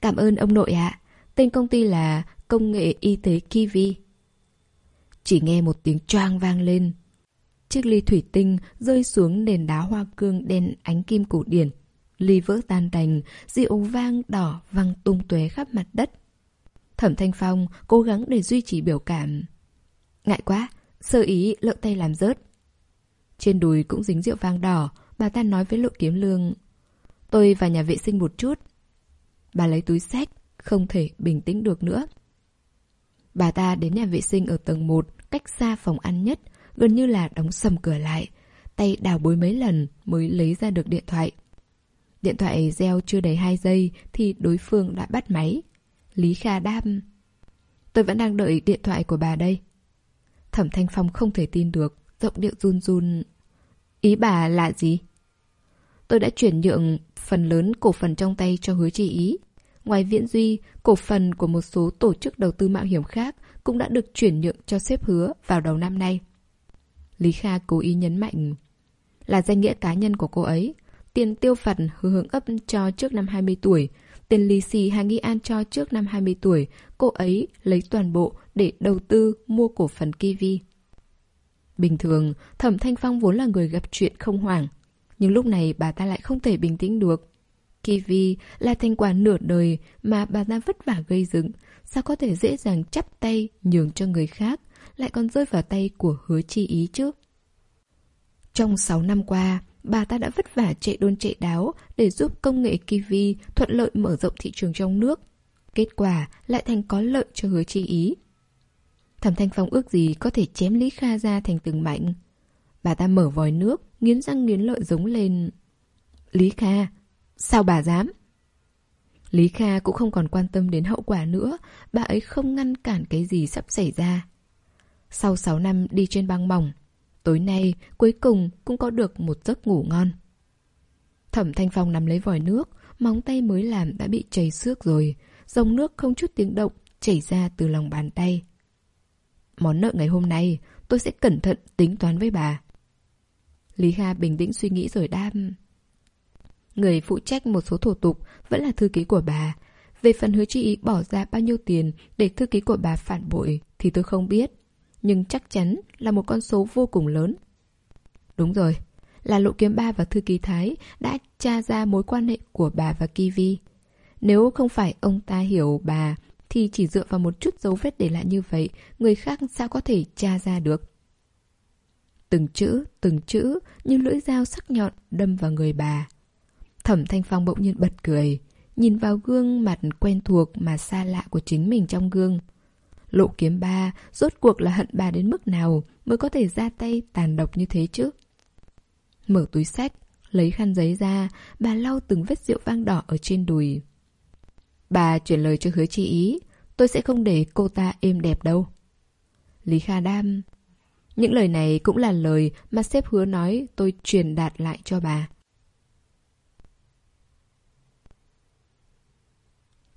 cảm ơn ông nội ạ. Tên công ty là Công nghệ Y tế Kiwi. Chỉ nghe một tiếng choang vang lên. Chiếc ly thủy tinh rơi xuống nền đá hoa cương đen ánh kim cổ điển. Ly vỡ tan tành, rượu vang đỏ văng tung tóe khắp mặt đất. Thẩm Thanh Phong cố gắng để duy trì biểu cảm. Ngại quá, sơ ý lỡ tay làm rớt. Trên đùi cũng dính rượu vang đỏ, bà ta nói với lộ kiếm lương. Tôi vào nhà vệ sinh một chút. Bà lấy túi sách, không thể bình tĩnh được nữa. Bà ta đến nhà vệ sinh ở tầng 1, cách xa phòng ăn nhất, gần như là đóng sầm cửa lại. Tay đào bối mấy lần mới lấy ra được điện thoại. Điện thoại reo chưa đầy 2 giây thì đối phương đã bắt máy. Lý Kha đáp Tôi vẫn đang đợi điện thoại của bà đây Thẩm Thanh Phong không thể tin được Giọng điệu run run Ý bà là gì? Tôi đã chuyển nhượng phần lớn cổ phần trong tay cho hứa chị ý Ngoài viễn duy, cổ phần của một số tổ chức đầu tư mạo hiểm khác cũng đã được chuyển nhượng cho sếp hứa vào đầu năm nay. Lý Kha cố ý nhấn mạnh là danh nghĩa cá nhân của cô ấy. Tiền tiêu phần hứa hướng ấp cho trước năm 20 tuổi Tiền lì xì Hà Nghi An cho trước năm 20 tuổi, cô ấy lấy toàn bộ để đầu tư mua cổ phần Kiwi. Bình thường, Thẩm Thanh Phong vốn là người gặp chuyện không hoảng. Nhưng lúc này bà ta lại không thể bình tĩnh được. Kiwi là thành quả nửa đời mà bà ta vất vả gây dựng. Sao có thể dễ dàng chắp tay nhường cho người khác, lại còn rơi vào tay của hứa chi ý chứ? Trong 6 năm qua, bà ta đã vất vả chạy đôn chạy đáo để giúp công nghệ Kiwi thuận lợi mở rộng thị trường trong nước. Kết quả lại thành có lợi cho hứa chi ý. Thẩm Thanh Phong ước gì có thể chém Lý Kha ra thành từng mảnh. Bà ta mở vòi nước, nghiến răng nghiến lợi giống lên. Lý Kha, sao bà dám? Lý Kha cũng không còn quan tâm đến hậu quả nữa, bà ấy không ngăn cản cái gì sắp xảy ra. Sau 6 năm đi trên băng mỏng, Tối nay, cuối cùng cũng có được một giấc ngủ ngon. Thẩm Thanh Phong nắm lấy vòi nước, móng tay mới làm đã bị chảy xước rồi. Dòng nước không chút tiếng động chảy ra từ lòng bàn tay. Món nợ ngày hôm nay, tôi sẽ cẩn thận tính toán với bà. Lý Kha bình tĩnh suy nghĩ rồi đam. Người phụ trách một số thủ tục vẫn là thư ký của bà. Về phần hứa chi ý bỏ ra bao nhiêu tiền để thư ký của bà phản bội thì tôi không biết nhưng chắc chắn là một con số vô cùng lớn. Đúng rồi, là Lộ Kiếm Ba và Thư Ký Thái đã tra ra mối quan hệ của bà và Kiwi. Nếu không phải ông ta hiểu bà, thì chỉ dựa vào một chút dấu vết để lại như vậy, người khác sao có thể tra ra được. Từng chữ, từng chữ như lưỡi dao sắc nhọn đâm vào người bà. Thẩm Thanh Phong bỗng nhiên bật cười, nhìn vào gương mặt quen thuộc mà xa lạ của chính mình trong gương. Lộ kiếm ba rốt cuộc là hận bà đến mức nào mới có thể ra tay tàn độc như thế chứ? Mở túi sách, lấy khăn giấy ra, bà lau từng vết rượu vang đỏ ở trên đùi. Bà chuyển lời cho hứa chi ý, tôi sẽ không để cô ta êm đẹp đâu. Lý Kha Đam Những lời này cũng là lời mà sếp hứa nói tôi truyền đạt lại cho bà.